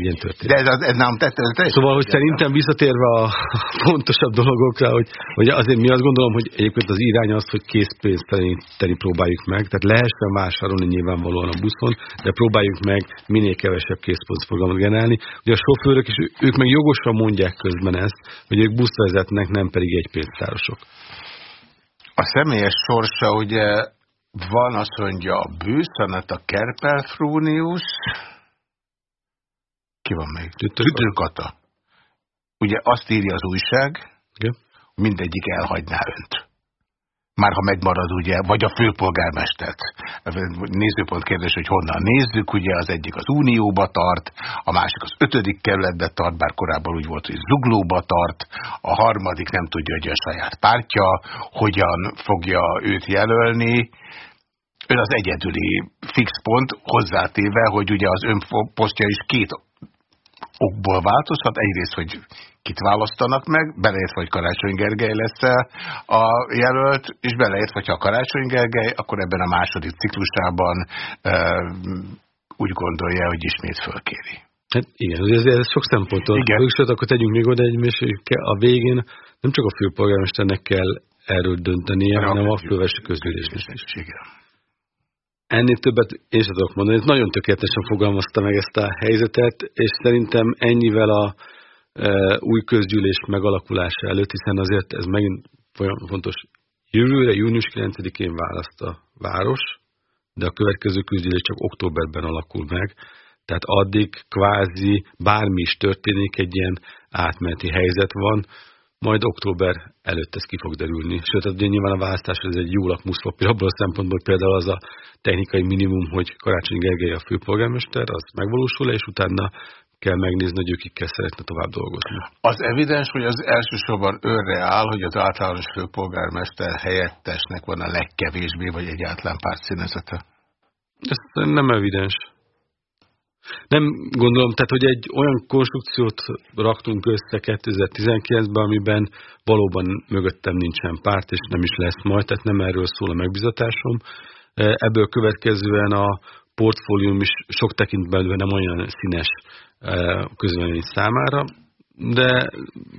ilyen történt. De ez, ez nem tett, ez, Szóval, hogy szerintem visszatérve a fontosabb dolgokra, hogy, hogy azért mi azt gondolom, hogy egyébként az irány az, hogy készpénzt tenni próbáljuk meg, tehát lehessen vásárolni nyilvánvalóan a buszon, de próbáljuk meg minél kevesebb készpénzforgalmat generálni. Ugye a sofőrök is, ők meg jogosan mondják közben ezt, hogy ők buszt vezetnek, nem pedig egy pénztárosok. A személyes sorsa ugye van azt mondja a bűsz, a Kerpelfrónius, ki van még? Tüdőkata. Ugye azt írja az újság, Igen. mindegyik elhagyná önt. Már ha megmarad, ugye, vagy a főpolgármestert. Nézőpont kérdés, hogy honnan nézzük, ugye az egyik az Unióba tart, a másik az ötödik kerületbe tart, bár korábban úgy volt, hogy Zuglóba tart, a harmadik nem tudja, hogy a saját pártja, hogyan fogja őt jelölni, ön az egyedüli fix pont, hozzátéve, hogy ugye az ön posztja is két okból változhat. Egyrészt, hogy kit választanak meg, beleért, hogy Karácsony Gergely lesz -e a jelölt, és beleért, hogyha Karácsony Gergely, akkor ebben a második ciklusában e, úgy gondolja, hogy ismét fölkéri. Hát igen, ez, ez sok szemponttól. Igen. Sőt, akkor tegyünk még oda egy a végén nem csak a főpolgármesternek kell erről döntenie, hanem a fővesi közgyűlésnek is. Igen. Ennél többet én sem tudok mondani. Nagyon tökéletesen fogalmazta meg ezt a helyzetet, és szerintem ennyivel a e, új közgyűlés megalakulása előtt, hiszen azért ez megint fontos. Jövőre, június 9-én választ a város, de a következő közgyűlés csak októberben alakul meg. Tehát addig kvázi bármi is történik, egy ilyen átmeneti helyzet van, majd október előtt ez ki fog derülni. Sőt, ugye nyilván a választás ez egy jó lakmuszpapír abból a szempontból, hogy például az a technikai minimum, hogy Karácsony Gergely a főpolgármester, az megvalósul és utána kell megnézni, hogy ők kikkel szeretne tovább dolgozni. Az evidens, hogy az elsősorban őre áll, hogy az általános főpolgármester helyettesnek van a legkevésbé, vagy egyáltalán pártszínezete? Ez nem evidens. Nem gondolom, tehát hogy egy olyan konstrukciót raktunk össze 2019-ben, amiben valóban mögöttem nincsen párt, és nem is lesz majd, tehát nem erről szól a megbizatásom. Ebből következően a portfólium is sok tekintetben nem olyan színes e, közvélemény számára, de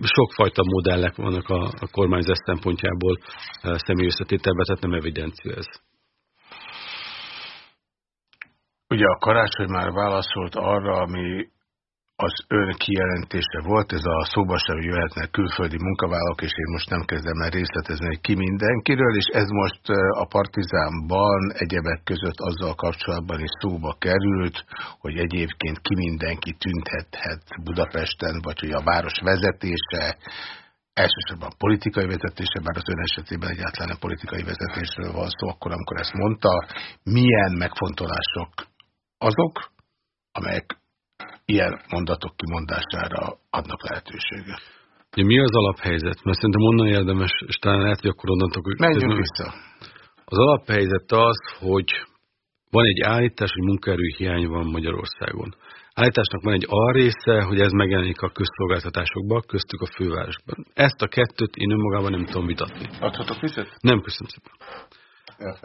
sokfajta modellek vannak a, a kormányzás szempontjából e, személy összetételben, tehát nem evidencia ez. Ugye a karácsony már válaszolt arra, ami az ön kijelentése volt, ez a szóba sem jöhetnek külföldi munkavállalók, és én most nem kezdem el részletezni, hogy ki mindenkiről, és ez most a Partizánban egyebek között azzal kapcsolatban is szóba került, hogy egyébként ki mindenki tüntethet Budapesten, vagy hogy a város vezetése, elsősorban politikai vezetése, bár az ön esetében egyáltalán nem politikai vezetésről van szó, akkor amikor ezt mondta, milyen megfontolások azok, amelyek ilyen mondatok kimondására adnak lehetőséget. Ja, mi az alaphelyzet? Mert szerintem onnan érdemes, és talán lehet, hogy akkor onnantól... Menjünk vissza. Az alaphelyzet az, hogy van egy állítás, hogy munkaerő hiány van Magyarországon. Állításnak van egy A része, hogy ez megjelenik a közszolgáltatásokban, köztük a fővárosban. Ezt a kettőt én önmagában nem tudom vitatni. Adhatok vissza? Nem, köszönöm szépen.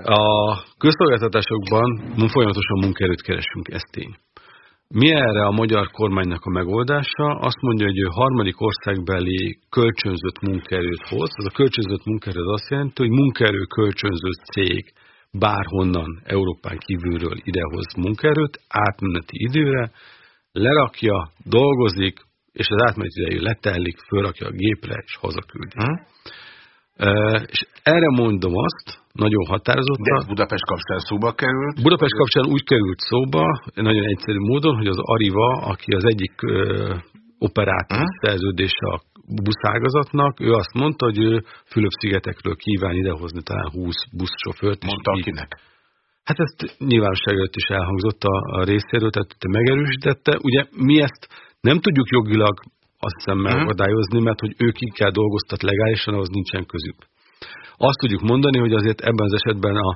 A közszolgáltatásokban folyamatosan munkaerőt keresünk, ez tény. Mi erre a magyar kormánynak a megoldása? Azt mondja, hogy ő harmadik országbeli kölcsönzött munkaerőt hoz. Ez a kölcsönzött munkaerő az azt jelenti, hogy munkaerő kölcsönzött cég bárhonnan Európán kívülről idehoz munkaerőt átmeneti időre, lerakja, dolgozik, és az átmeneti idejű letellik, fölrakja a gépre és hazaküldi. Hmm. És erre mondom azt, nagyon határozott. De Budapest kapcsán szóba került? Budapest kapcsán úgy került szóba, nagyon egyszerű módon, hogy az Ariva, aki az egyik operátor uh-huh. szerződése a buszágazatnak, ő azt mondta, hogy ő Fülöp-szigetekről kíván idehozni talán 20 buszsofőrt. Mondta akinek? Hát ezt nyilvánosság előtt is elhangzott a, a részéről, tehát te megerősítette. Ugye mi ezt nem tudjuk jogilag azt hiszem mhm. megakadályozni, mert hogy ők kell dolgoztat legálisan, ahhoz nincsen közük. Azt tudjuk mondani, hogy azért ebben az esetben a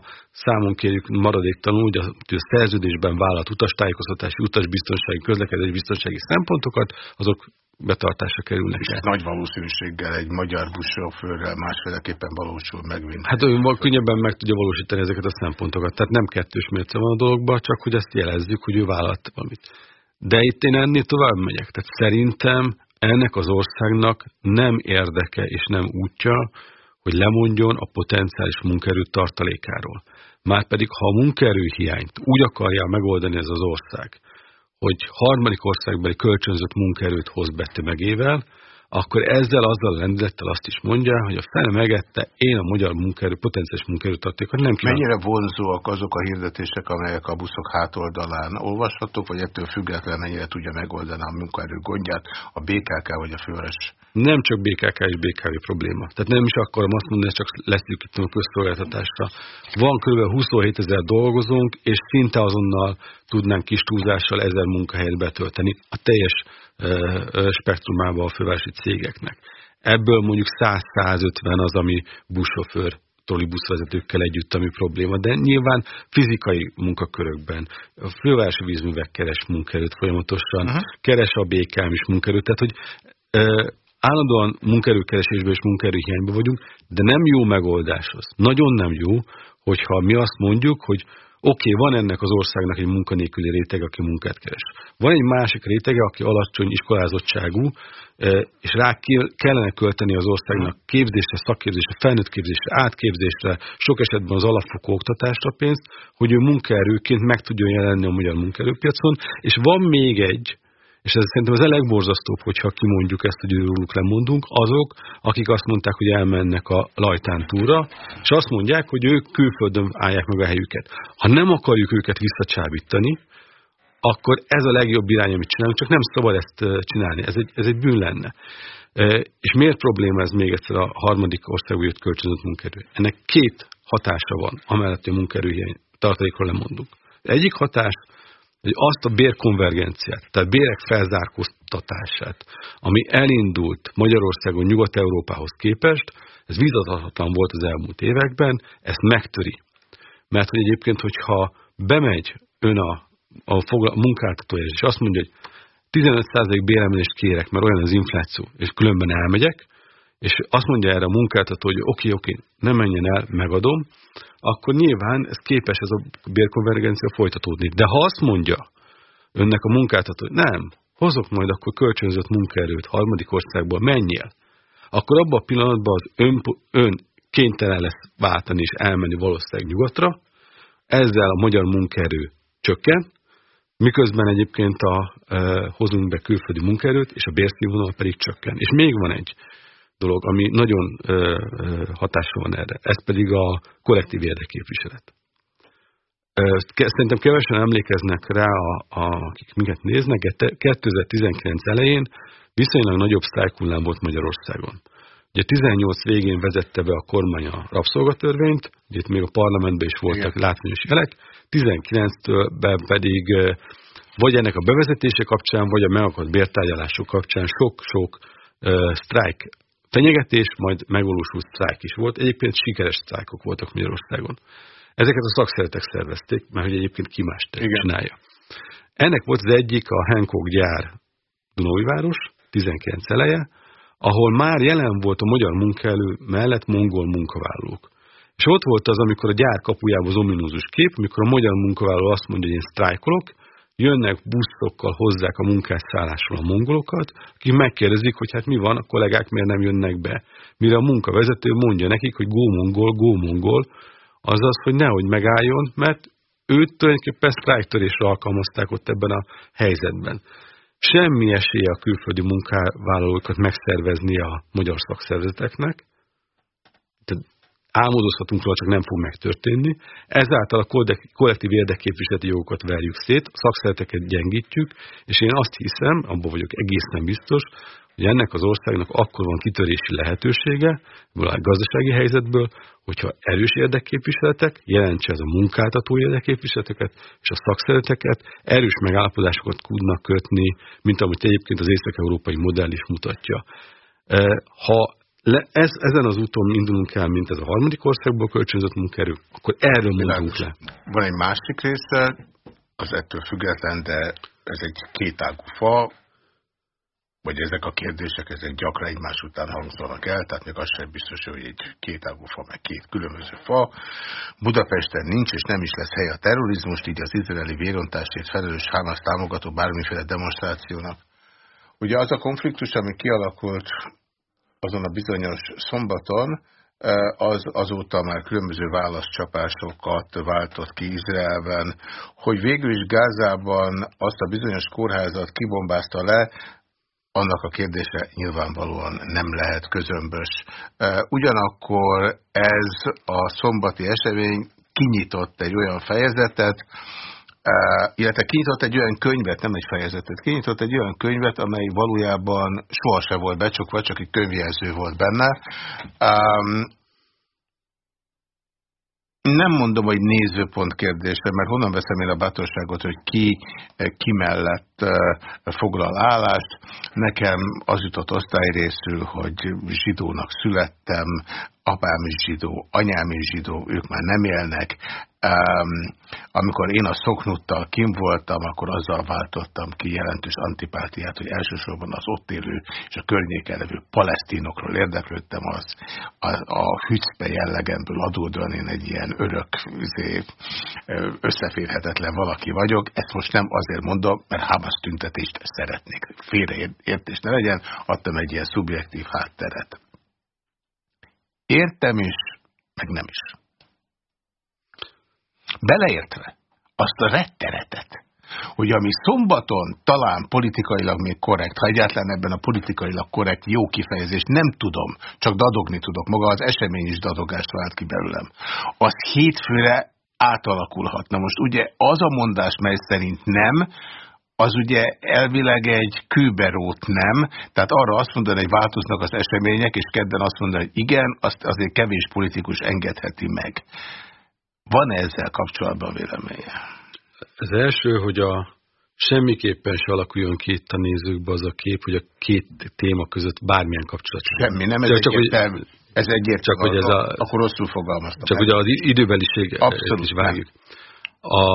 számon kérjük maradéktalanul, hogy a, szerződésben vállalt utastájékoztatási, utasbiztonsági, közlekedés biztonsági szempontokat, azok betartásra kerülnek el. Nagy valószínűséggel egy magyar buszsofőrrel másféleképpen valósul meg. Hát ő könnyebben meg tudja valósítani ezeket a szempontokat. Tehát nem kettős mérce van a dologban, csak hogy ezt jelezzük, hogy ő vállalt valamit. De itt én ennél tovább megyek. Tehát szerintem ennek az országnak nem érdeke és nem útja, hogy lemondjon a potenciális munkerő tartalékáról. Márpedig, ha a munkaerő hiányt úgy akarja megoldani ez az ország, hogy harmadik országbeli kölcsönzött munkaerőt hoz be tömegével, akkor ezzel, azzal a lendülettel azt is mondja, hogy a fele megette, én a magyar munkaerő, potenciális munkaerőtartékot nem kívánom. Mennyire vonzóak azok a hirdetések, amelyek a buszok hátoldalán olvashatók, vagy ettől független mennyire tudja megoldani a munkaerő gondját a BKK vagy a főres? Nem csak BKK és BKV probléma. Tehát nem is akarom azt mondani, csak leszűkítem a közszolgáltatásra. Van kb. 27 ezer dolgozónk, és szinte azonnal tudnánk kis túlzással ezer munkahelyet betölteni. A teljes spektrumában a fővárosi cégeknek. Ebből mondjuk 100-150 az, ami buszsofőr trollibuszvezetőkkel együtt, ami probléma, de nyilván fizikai munkakörökben. A fővárosi vízművek keres munkerőt folyamatosan, uh -huh. keres a BKM is munkerőt, tehát hogy ö, állandóan munkerőkeresésben és munkerőhiányban vagyunk, de nem jó megoldás az. Nagyon nem jó, hogyha mi azt mondjuk, hogy Oké, okay, van ennek az országnak egy munkanélküli réteg, aki munkát keres. Van egy másik rétege, aki alacsony iskolázottságú, és rá kellene költeni az országnak képzésre, szakképzésre, felnőtt képzésre, átképzésre, sok esetben az alapfokú oktatásra pénzt, hogy ő munkaerőként meg tudjon jelenni a magyar munkaerőpiacon, és van még egy, és ez szerintem az a legborzasztóbb, hogyha kimondjuk ezt, hogy őrülük lemondunk, azok, akik azt mondták, hogy elmennek a lajtán túra, és azt mondják, hogy ők külföldön állják meg a helyüket. Ha nem akarjuk őket visszacsábítani, akkor ez a legjobb irány, amit csinálunk, csak nem szabad ezt csinálni, ez egy, ez egy bűn lenne. És miért probléma ez még egyszer a harmadik országú jött kölcsönzött munkerő? Ennek két hatása van, amellett, hogy a munkerőhiány tartalékról lemondunk. Egyik hatás, hogy azt a bérkonvergenciát, tehát bérek felzárkóztatását, ami elindult Magyarországon Nyugat-Európához képest, ez vitathatatlan volt az elmúlt években, ezt megtöri. Mert hogy egyébként, hogyha bemegy ön a, a, a munkáltatója, és azt mondja, hogy 15% béremelést kérek, mert olyan az infláció, és különben elmegyek, és azt mondja erre a munkáltató, hogy oké, oké, okay, nem menjen el, megadom, akkor nyilván ez képes ez a bérkonvergencia folytatódni. De ha azt mondja önnek a munkáltató, hogy nem, hozok majd akkor kölcsönzött munkaerőt harmadik országból, menjél, akkor abban a pillanatban az ön, ön kénytelen lesz váltani és elmenni valószínűleg nyugatra, ezzel a magyar munkaerő csökken, miközben egyébként a, e, hozunk be külföldi munkaerőt, és a bérszínvonal pedig csökken. És még van egy dolog, ami nagyon hatással van erre. Ez pedig a kollektív érdekképviselet. Szerintem kevesen emlékeznek rá, a, a, akik minket néznek, 2019 elején viszonylag nagyobb sztrájkhullám volt Magyarországon. Ugye 18 végén vezette be a kormány a rabszolgatörvényt, ugye itt még a parlamentben is voltak Igen. látványos jelek, 19-től pedig vagy ennek a bevezetése kapcsán, vagy a megakadt bértárgyalások kapcsán sok-sok sztrájk fenyegetés, majd megvalósult sztrájk is volt. Egyébként sikeres sztrájkok voltak Magyarországon. Ezeket a szakszeretek szervezték, mert hogy egyébként ki más csinálja. Ennek volt az egyik a Hancock gyár Dunóiváros, 19 eleje, ahol már jelen volt a magyar munkaelő mellett mongol munkavállalók. És ott volt az, amikor a gyár kapujába az ominózus kép, amikor a magyar munkavállaló azt mondja, hogy én sztrájkolok, jönnek buszokkal, hozzák a munkásszállásról a mongolokat, akik megkérdezik, hogy hát mi van, a kollégák miért nem jönnek be. Mire a munkavezető mondja nekik, hogy go mongol, go mongol, azaz, hogy nehogy megálljon, mert őt tulajdonképpen sztrájktörésre alkalmazták ott ebben a helyzetben. Semmi esélye a külföldi munkavállalókat megszervezni a magyar szakszervezeteknek. Álmodozhatunk róla, csak nem fog megtörténni. Ezáltal a kollektív érdekképviseleti jogokat verjük szét, szakszereteket gyengítjük, és én azt hiszem, abban vagyok egészen biztos, hogy ennek az országnak akkor van kitörési lehetősége, a gazdasági helyzetből, hogyha erős érdekképviseletek, jelentse ez a munkáltató érdekképviseleteket és a szakszereteket, erős megállapodásokat tudnak kötni, mint amit egyébként az észak-európai modell is mutatja. Ha le, ez, ezen az úton indulunk el, mint ez a harmadik országból kölcsönzött munkaerő, akkor erről mondunk le. Van egy másik része, az ettől független, de ez egy kétágú fa, vagy ezek a kérdések, ezek gyakran egymás után hangzanak el, tehát még az sem biztos, hogy egy kétágú fa, meg két különböző fa. Budapesten nincs és nem is lesz hely a terrorizmus, így az izraeli vérontásért felelős Hamas támogató bármiféle demonstrációnak. Ugye az a konfliktus, ami kialakult azon a bizonyos szombaton, az azóta már különböző válaszcsapásokat váltott ki Izraelben, hogy végül is Gázában azt a bizonyos kórházat kibombázta le, annak a kérdése nyilvánvalóan nem lehet közömbös. Ugyanakkor ez a szombati esemény kinyitott egy olyan fejezetet, illetve kinyitott egy olyan könyvet, nem egy fejezetet, kinyitott egy olyan könyvet, amely valójában sohasem volt becsukva, csak egy könyvjelző volt benne. Nem mondom, hogy nézőpont kérdése, mert honnan veszem én a bátorságot, hogy ki, ki mellett foglal állást. Nekem az jutott osztályrészül, hogy zsidónak születtem, apám is zsidó, anyám is zsidó, ők már nem élnek, Um, amikor én a szoknuttal kim voltam, akkor azzal váltottam ki jelentős antipátiát, hogy elsősorban az ott élő és a környéken levő palesztinokról érdeklődtem, az a, a hücpe jellegemből adódóan én egy ilyen örök, izé, összeférhetetlen valaki vagyok. Ezt most nem azért mondom, mert Hamas tüntetést szeretnék. Félreértés ne legyen, adtam egy ilyen szubjektív hátteret. Értem is, meg nem is. Beleértve azt a retteretet, hogy ami szombaton talán politikailag még korrekt, ha egyáltalán ebben a politikailag korrekt jó kifejezést nem tudom, csak dadogni tudok, maga az esemény is dadogást vált ki belőlem, az hétfőre átalakulhatna. Most ugye az a mondás, mely szerint nem, az ugye elvileg egy kőberót nem, tehát arra azt mondani, hogy változnak az események, és kedden azt mondani, hogy igen, azt azért kevés politikus engedheti meg. Van-e ezzel kapcsolatban véleménye? Az első, hogy a semmiképpen se alakuljon ki itt a nézőkbe az a kép, hogy a két téma között bármilyen kapcsolat. Semmi, nem, ez csak, csak. Hogy, ez egyértelmű. Csak, hogy ez a, akkor rosszul fogalmaztam. Csak ugye az időbeliség is vágjuk. A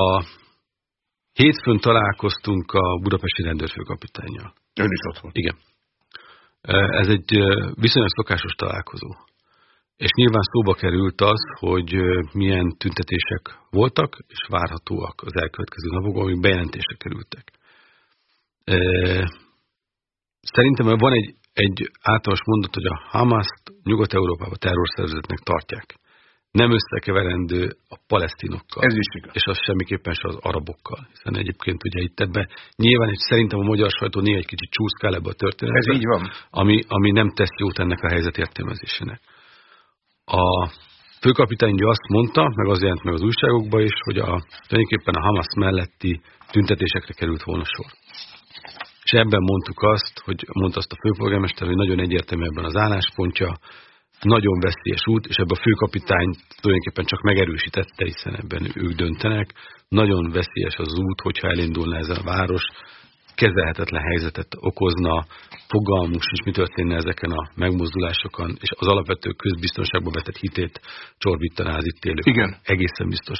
hétfőn találkoztunk a budapesti rendőrfőkapitányjal. Ön is ott volt. Igen. Ez egy viszonylag szokásos találkozó. És nyilván szóba került az, hogy milyen tüntetések voltak, és várhatóak az elkövetkező napokban, amik bejelentésre kerültek. Szerintem van egy, egy általános mondat, hogy a Hamaszt Nyugat-Európában terrorszervezetnek tartják. Nem összekeverendő a palesztinokkal. Ez is igaz. És az semmiképpen se az arabokkal. Hiszen egyébként ugye itt ebbe nyilván egy, szerintem a magyar sajtó néha egy kicsit csúszkál ebbe a történetbe. Ez így van. Ami, ami nem tesz jót ennek a helyzet értelmezésének. A főkapitány ugye azt mondta, meg az jelent meg az újságokban is, hogy a, tulajdonképpen a Hamas melletti tüntetésekre került volna sor. És ebben mondtuk azt, hogy mondta azt a főpolgármester, hogy nagyon egyértelmű ebben az álláspontja, nagyon veszélyes út, és ebben a főkapitány tulajdonképpen csak megerősítette, hiszen ebben ők döntenek. Nagyon veszélyes az út, hogyha elindulna ez a város, kezelhetetlen helyzetet okozna, fogalmunk sincs, mi történne ezeken a megmozdulásokon, és az alapvető közbiztonságba vetett hitét csorbítaná az itt élők. Igen. Egészen biztos.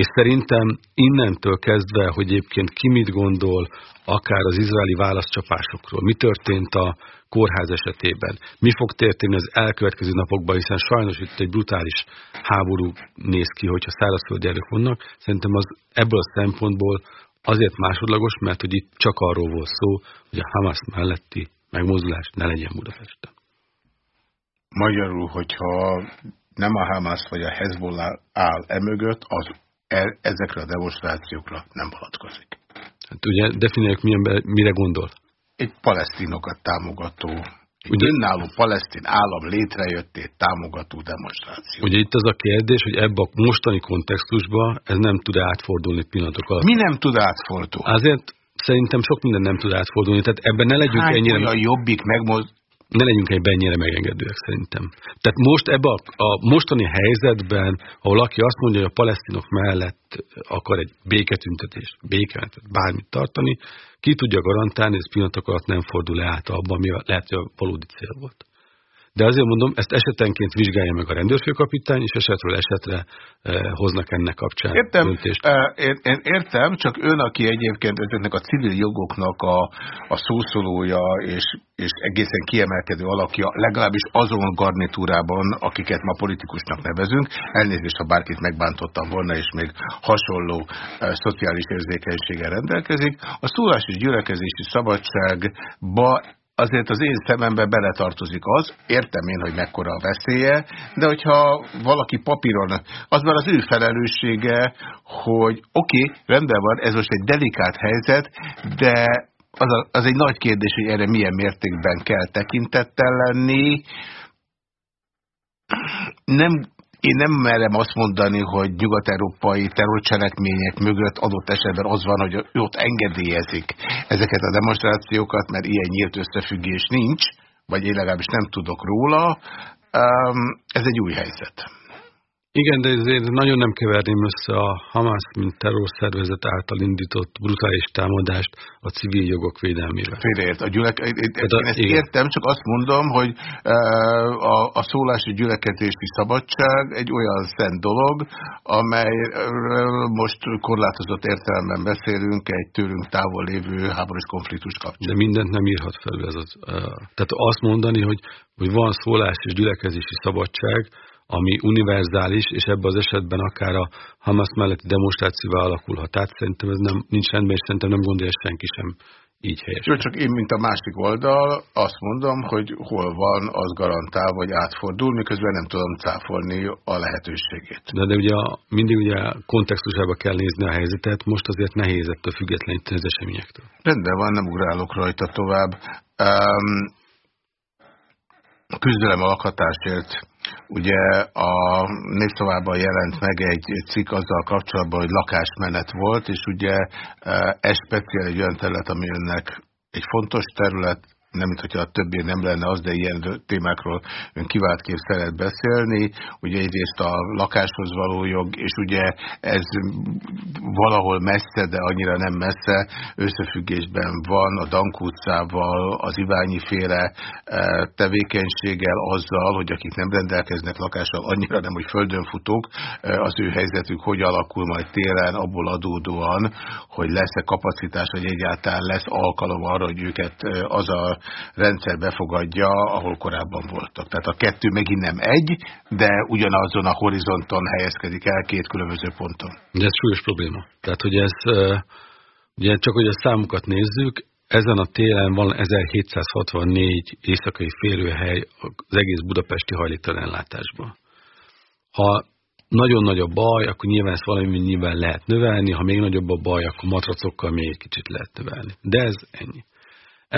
És szerintem innentől kezdve, hogy egyébként ki mit gondol, akár az izraeli válaszcsapásokról, mi történt a kórház esetében, mi fog történni az elkövetkező napokban, hiszen sajnos itt egy brutális háború néz ki, hogyha szárazföldi erők vannak, szerintem az ebből a szempontból Azért másodlagos, mert hogy itt csak arról volt szó, hogy a Hamas melletti megmozdulás ne legyen Budapesten. Magyarul, hogyha nem a Hamas vagy a Hezbollah áll emögött, az e, ezekre a demonstrációkra nem vonatkozik. Hát ugye definiáljuk, milyen, mire gondol? Egy palesztinokat támogató Ugye, önálló palesztin állam létrejöttét támogató demonstráció. Ugye itt az a kérdés, hogy ebbe a mostani kontextusban ez nem tud átfordulni pillanatok alatt. Mi nem tud átfordulni? Azért szerintem sok minden nem tud átfordulni, tehát ebben ne legyünk Hány ennyire... olyan jobbik megmoz... Ne legyünk egy ennyire megengedőek szerintem. Tehát most ebben a, a mostani helyzetben, ahol aki azt mondja, hogy a palesztinok mellett akar egy béketüntetést, béket, bármit tartani, ki tudja garantálni, hogy ez pillanatok alatt nem fordul át abban, ami lehet, hogy a valódi cél volt. De azért mondom, ezt esetenként vizsgálja meg a rendőrfőkapitány, és esetről esetre eh, hoznak ennek kapcsán értem, döntést. Eh, én, én értem, csak ön, aki egyébként ezeknek a civil jogoknak a, a szószólója, és, és egészen kiemelkedő alakja, legalábbis azon garnitúrában, akiket ma politikusnak nevezünk, elnézést, ha bárkit megbántottam volna, és még hasonló eh, szociális érzékenységgel rendelkezik, a szólás és gyülekezési szabadságba azért az én szemembe beletartozik az, értem én, hogy mekkora a veszélye, de hogyha valaki papíron, az már az ő felelőssége, hogy oké, okay, rendben van, ez most egy delikát helyzet, de az, a, az egy nagy kérdés, hogy erre milyen mértékben kell tekintettel lenni. Nem én nem merem azt mondani, hogy nyugat-európai terrorcselekmények mögött adott esetben az van, hogy ott engedélyezik ezeket a demonstrációkat, mert ilyen nyílt összefüggés nincs, vagy én legalábbis nem tudok róla. Ez egy új helyzet. Igen, de ezért nagyon nem keverném össze a Hamas, mint terrorszervezet által indított brutális támadást a civil jogok védelmére. Félreért. A gyülek... Én ezt igen. értem, csak azt mondom, hogy a, a szólási gyülekezési szabadság egy olyan szent dolog, amely most korlátozott értelemben beszélünk egy tőlünk távol lévő háborús konfliktus kapcsán. De mindent nem írhat felül ez az. Tehát azt mondani, hogy, hogy van szólás és gyülekezési szabadság, ami univerzális, és ebben az esetben akár a Hamas melletti demonstrációval alakulhat. Tehát szerintem ez nem, nincs rendben, és szerintem nem gondolja senki sem így helyes. Jó, csak én, mint a másik oldal, azt mondom, hogy hol van, az garantál, vagy átfordul, miközben nem tudom cáfolni a lehetőségét. De, de ugye mindig ugye kontextusába kell nézni a helyzetet, most azért nehéz ettől függetleníteni az eseményektől. Rendben van, nem ugrálok rajta tovább. Um, küzdelem a lakhatásért Ugye a Népszavában jelent meg egy cikk azzal kapcsolatban, hogy lakásmenet volt, és ugye e, ez speciál egy olyan terület, ami önnek egy fontos terület, nem mint hogyha a többi nem lenne az, de ilyen témákról ön kép szeret beszélni. Ugye egyrészt a lakáshoz való jog, és ugye ez valahol messze, de annyira nem messze összefüggésben van a Dank utcával, az Iványi féle e, tevékenységgel azzal, hogy akik nem rendelkeznek lakással, annyira nem, hogy földönfutók, e, az ő helyzetük hogy alakul majd télen, abból adódóan, hogy lesz-e kapacitás, vagy egyáltalán lesz alkalom arra, hogy őket e, az a rendszer befogadja, ahol korábban voltak. Tehát a kettő megint nem egy, de ugyanazon a horizonton helyezkedik el két különböző ponton. De ez súlyos probléma. Tehát, hogy ez, ugye csak hogy a számokat nézzük, ezen a télen van 1764 éjszakai férőhely az egész budapesti hajléktalanellátásban. Ha nagyon nagy a baj, akkor nyilván ezt valami nyilván lehet növelni, ha még nagyobb a baj, akkor matracokkal még egy kicsit lehet növelni. De ez ennyi.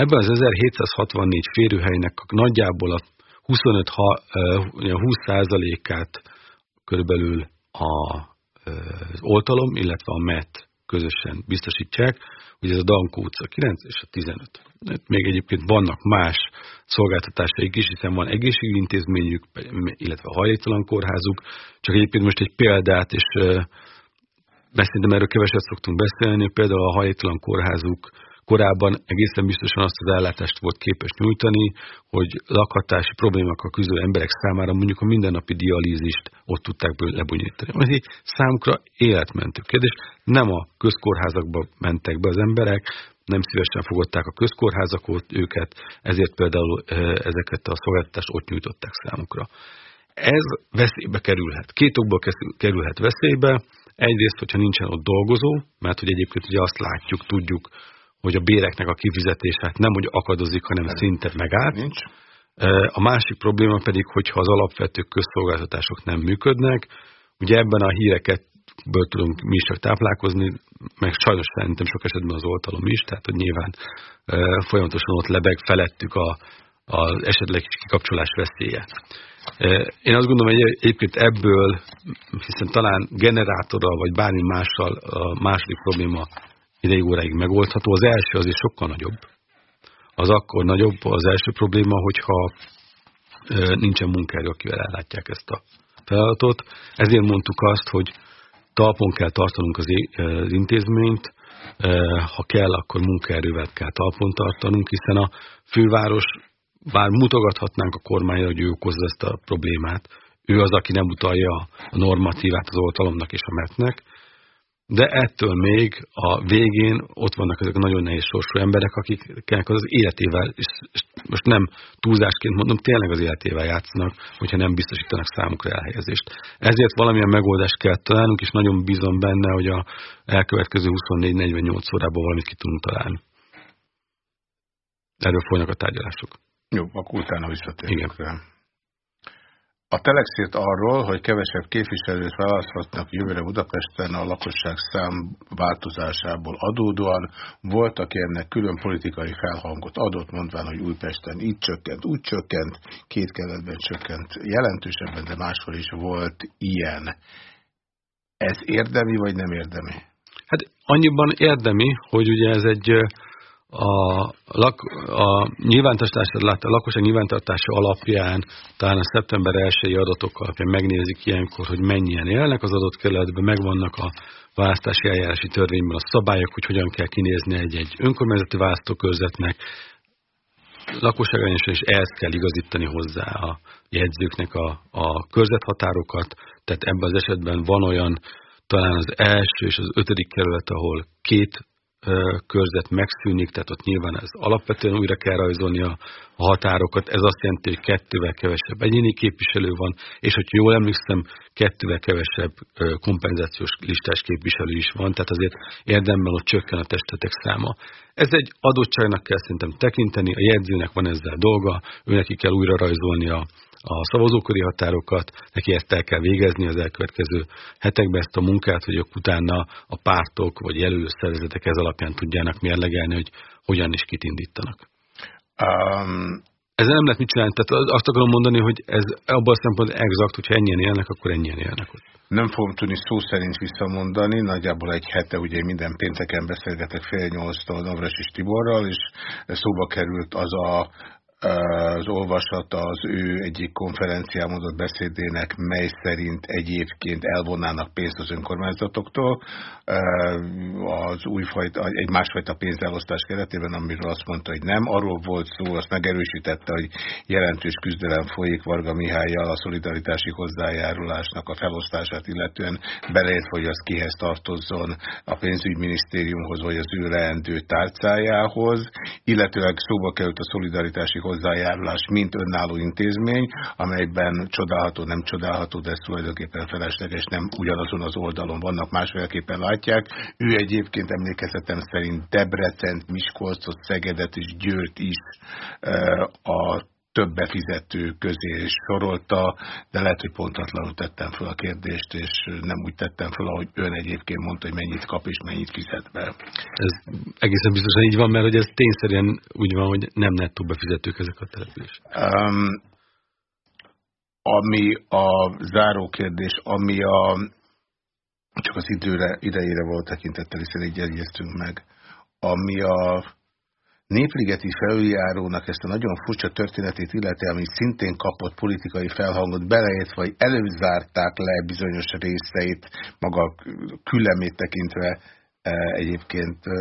Ebben az 1764 férőhelynek nagyjából a 25 20%-át körülbelül a, az oltalom, illetve a MET közösen biztosítják, hogy ez a Dankó utca 9 és a 15. Még egyébként vannak más szolgáltatásaik is, hiszen van egészségügyi intézményük, illetve hajléktalan kórházuk. Csak egyébként most egy példát, és beszéltem erről keveset szoktunk beszélni, például a hajléktalan kórházuk korábban egészen biztosan azt az ellátást volt képes nyújtani, hogy lakhatási problémákkal küzdő emberek számára mondjuk a mindennapi dialízist ott tudták lebonyolítani. Ez egy számukra életmentő kérdés. Nem a közkórházakba mentek be az emberek, nem szívesen fogadták a közkórházakot őket, ezért például ezeket a szolgáltatást ott nyújtották számukra. Ez veszélybe kerülhet. Két okból kerülhet veszélybe. Egyrészt, hogyha nincsen ott dolgozó, mert hogy egyébként ugye azt látjuk, tudjuk, hogy a béreknek a kifizetése hát nem hogy akadozik, hanem nem. szinte megállt. Nincs. A másik probléma pedig, hogyha az alapvető közszolgáltatások nem működnek, ugye ebben a híreket ből tudunk mi is csak táplálkozni, meg sajnos szerintem sok esetben az oltalom is, tehát hogy nyilván folyamatosan ott lebeg felettük a, az esetleg kikapcsolás veszélye. Én azt gondolom, hogy egyébként ebből, hiszen talán generátorral vagy bármi mással a második probléma ideig óráig megoldható. Az első azért sokkal nagyobb. Az akkor nagyobb az első probléma, hogyha nincsen munkaerő, akivel ellátják ezt a feladatot. Ezért mondtuk azt, hogy talpon kell tartanunk az intézményt, ha kell, akkor munkaerővel kell talpon tartanunk, hiszen a főváros, bár mutogathatnánk a kormányra, hogy ő okozza ezt a problémát, ő az, aki nem utalja a normatívát az oltalomnak és a metnek, de ettől még a végén ott vannak ezek a nagyon nehéz sorsú emberek, akiknek az életével, és most nem túlzásként mondom, tényleg az életével játszanak, hogyha nem biztosítanak számukra elhelyezést. Ezért valamilyen megoldást kell találnunk, és nagyon bízom benne, hogy a elkövetkező 24-48 órában valamit ki tudunk találni. Erről folynak a tárgyalások. Jó, akkor utána visszatérünk rá. A Telex arról, hogy kevesebb képviselőt választhatnak jövőre Budapesten a lakosság szám változásából adódóan. Volt, aki ennek külön politikai felhangot adott, mondván, hogy Újpesten így csökkent, úgy csökkent, két keletben csökkent jelentősebben, de máshol is volt ilyen. Ez érdemi vagy nem érdemi? Hát annyiban érdemi, hogy ugye ez egy a, lak, a nyilvántartása, a lakosság nyilvántartása alapján, talán a szeptember 1 adatok alapján megnézik ilyenkor, hogy mennyien élnek az adott kerületben, megvannak a választási eljárási törvényben a szabályok, hogy hogyan kell kinézni egy-egy önkormányzati választókörzetnek, lakosságrányosan is ehhez kell igazítani hozzá a jegyzőknek a, a körzethatárokat, tehát ebben az esetben van olyan, talán az első és az ötödik kerület, ahol két körzet megszűnik, tehát ott nyilván ez alapvetően újra kell rajzolni a, határokat. Ez azt jelenti, hogy kettővel kevesebb egyéni képviselő van, és hogy jól emlékszem, kettővel kevesebb kompenzációs listás képviselő is van, tehát azért érdemben ott csökken a testetek száma. Ez egy adottságnak kell szerintem tekinteni, a jegyzőnek van ezzel dolga, őneki kell újra rajzolni a, a szavazóköri határokat, neki ezt el kell végezni az elkövetkező hetekben ezt a munkát, hogy utána a pártok vagy jelölő szervezetek ez alapján tudjának mérlegelni, hogy hogyan is kit indítanak. Um, ezzel nem lehet mit csinálni, tehát azt akarom mondani, hogy ez abban a szempontból exakt, hogyha ennyien élnek, akkor ennyien élnek ott. Nem fogom tudni szó szerint visszamondani, nagyjából egy hete, ugye minden pénteken beszélgetek fél nyolctól és Tiborral, és szóba került az a az olvasata az ő egyik konferencián mondott beszédének, mely szerint egyébként elvonnának pénzt az önkormányzatoktól az újfajta, egy másfajta pénzelosztás keretében, amiről azt mondta, hogy nem. Arról volt szó, azt megerősítette, hogy jelentős küzdelem folyik Varga Mihályjal a szolidaritási hozzájárulásnak a felosztását, illetően belejött, hogy az kihez tartozzon a pénzügyminisztériumhoz, vagy az ő leendő tárcájához, illetőleg szóba került a szolidaritási hozzájárulás, mint önálló intézmény, amelyben csodálható, nem csodálható, de ez tulajdonképpen felesleges, nem ugyanazon az oldalon vannak, másféleképpen látják. Ő egyébként emlékezetem szerint Debrecent, Miskolcot, Szegedet és Győrt is a több befizető közé sorolta, de lehet, hogy pontatlanul tettem fel a kérdést, és nem úgy tettem fel, ahogy ön egyébként mondta, hogy mennyit kap és mennyit fizet be. Ez egészen biztosan így van, mert hogy ez tényszerűen úgy van, hogy nem nettó befizetők ezek a település. Um, ami a záró kérdés, ami a csak az időre, idejére volt tekintettel, hiszen így egyeztünk meg, ami a Népligeti felüljárónak ezt a nagyon furcsa történetét illeti, ami szintén kapott politikai felhangot, belejött, vagy előzárták le bizonyos részeit, maga küllemét tekintve e, egyébként e,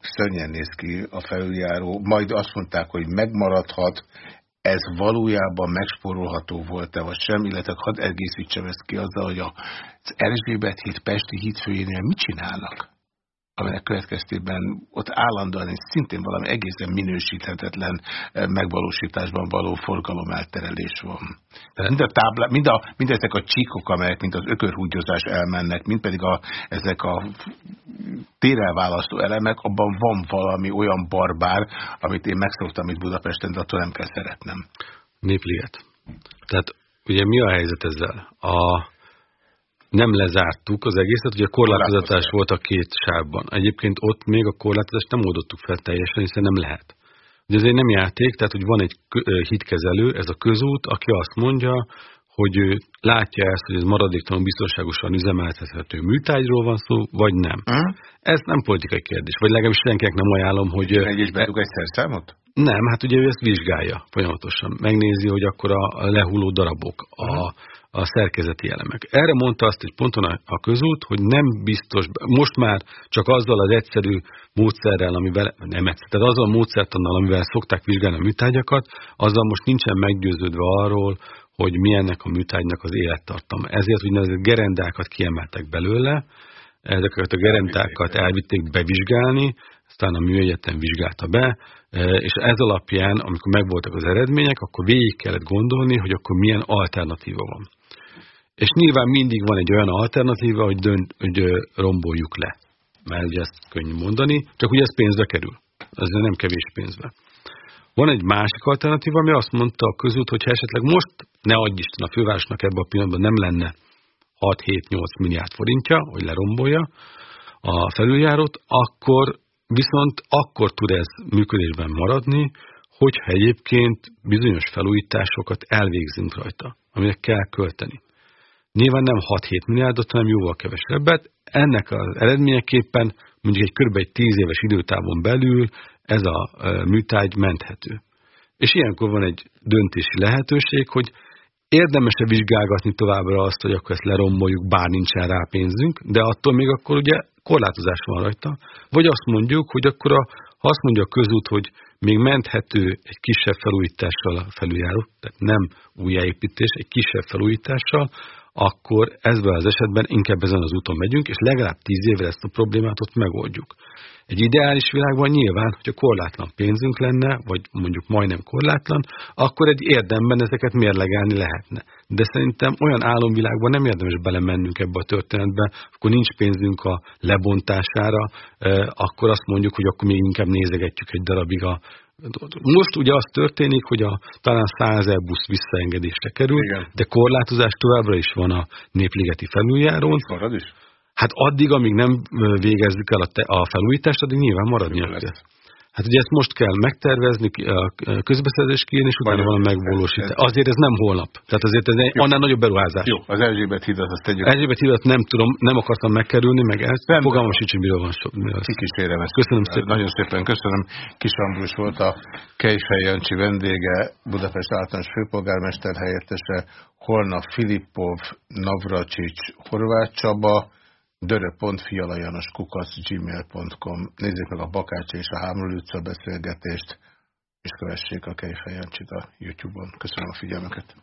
szörnyen néz ki a felüljáró. Majd azt mondták, hogy megmaradhat, ez valójában megspórolható volt-e, vagy sem, illetve hadd egészítsem ezt ki azzal, hogy az Erzsébet híd Pesti hídfőjénél mit csinálnak? Amelyek következtében ott állandóan és szintén valami egészen minősíthetetlen eh, megvalósításban való forgalom elterelés van. Tehát mind, a táblá, mind, a, mind ezek a csíkok, amelyek mint az ökörhúgyozás elmennek, mind pedig a, ezek a térelválasztó elemek, abban van valami olyan barbár, amit én megszoktam itt Budapesten, de attól nem kell szeretnem. Népliget. Tehát ugye mi a helyzet ezzel? A nem lezártuk az egészet, ugye a korlátozatás volt a két sávban. Egyébként ott még a korlátozást nem oldottuk fel teljesen, hiszen nem lehet. hogy ez egy nem játék, tehát hogy van egy hitkezelő, ez a közút, aki azt mondja, hogy ő látja ezt, hogy ez maradéktalan biztonságosan üzemeltethető műtárgyról van szó, vagy nem. Uh-huh. Ez nem politikai kérdés, vagy legalábbis senkinek nem ajánlom, hogy... Egy is bedug egy szerszámot? Nem, hát ugye ő ezt vizsgálja folyamatosan. Megnézi, hogy akkor a lehulló darabok, a, uh-huh a szerkezeti elemek. Erre mondta azt egy ponton a, közút, hogy nem biztos, most már csak azzal az egyszerű módszerrel, amivel, nem egyszer, tehát azzal a módszertannal, amivel szokták vizsgálni a műtárgyakat, azzal most nincsen meggyőződve arról, hogy milyennek a műtárgynak az élettartama. Ezért úgynevezett gerendákat kiemeltek belőle, ezeket a gerendákat elvitték bevizsgálni, aztán a műegyetem vizsgálta be, és ez alapján, amikor megvoltak az eredmények, akkor végig kellett gondolni, hogy akkor milyen alternatíva van. És nyilván mindig van egy olyan alternatíva, hogy, dönt, hogy romboljuk le. Mert ugye ezt könnyű mondani, csak ugye ez pénzbe kerül. Ez nem kevés pénzbe. Van egy másik alternatíva, ami azt mondta a közút, hogy esetleg most, ne adj Isten, a fővárosnak ebben a pillanatban nem lenne 6-7-8 milliárd forintja, hogy lerombolja a felüljárót, akkor viszont akkor tud ez működésben maradni, hogyha egyébként bizonyos felújításokat elvégzünk rajta, aminek kell költeni. Nyilván nem 6-7 milliárdot, hanem jóval kevesebbet. Ennek az eredményeképpen mondjuk egy kb. egy 10 éves időtávon belül ez a műtárgy menthető. És ilyenkor van egy döntési lehetőség, hogy érdemes-e vizsgálgatni továbbra azt, hogy akkor ezt leromboljuk, bár nincsen rá pénzünk, de attól még akkor ugye korlátozás van rajta. Vagy azt mondjuk, hogy akkor a, ha azt mondja a közút, hogy még menthető egy kisebb felújítással a felüljáró, tehát nem újjáépítés, egy kisebb felújítással, akkor ezben az esetben inkább ezen az úton megyünk, és legalább tíz évre ezt a problémát ott megoldjuk. Egy ideális világban nyilván, hogyha korlátlan pénzünk lenne, vagy mondjuk majdnem korlátlan, akkor egy érdemben ezeket mérlegelni lehetne. De szerintem olyan álomvilágban nem érdemes belemennünk ebbe a történetbe, akkor nincs pénzünk a lebontására, akkor azt mondjuk, hogy akkor még inkább nézegetjük egy darabig a most ugye az történik, hogy a talán 100 busz visszaengedésre kerül, Igen. de korlátozás továbbra is van a népligeti felüljárón. Marad is? Hát addig, amíg nem végezzük el a, te, a felújítást, addig nyilván maradnia kell. Hát ugye ezt most kell megtervezni, a közbeszerzés kijön, és utána van a megvalósítás. Azért ez nem holnap. Tehát azért ez Jó. annál nagyobb beruházás. Jó, az Erzsébet hidat azt tegyük. Erzsébet hidat nem tudom, nem akartam megkerülni, meg ezt. Nem Fogalmam sincs, miről van szó. Kikísérem ezt. Köszönöm szépen. Nagyon szépen köszönöm. Kis Ambrus volt a Kejfej Jancsi vendége, Budapest általános főpolgármester helyettese, Holnap Filippov, Navracsics, Horváth Csaba, dörö.fialajanaskukac.gmail.com Nézzék meg a bakács és a Hámlő utca beszélgetést, és kövessék a Kejfej a YouTube-on. Köszönöm a figyelmeket!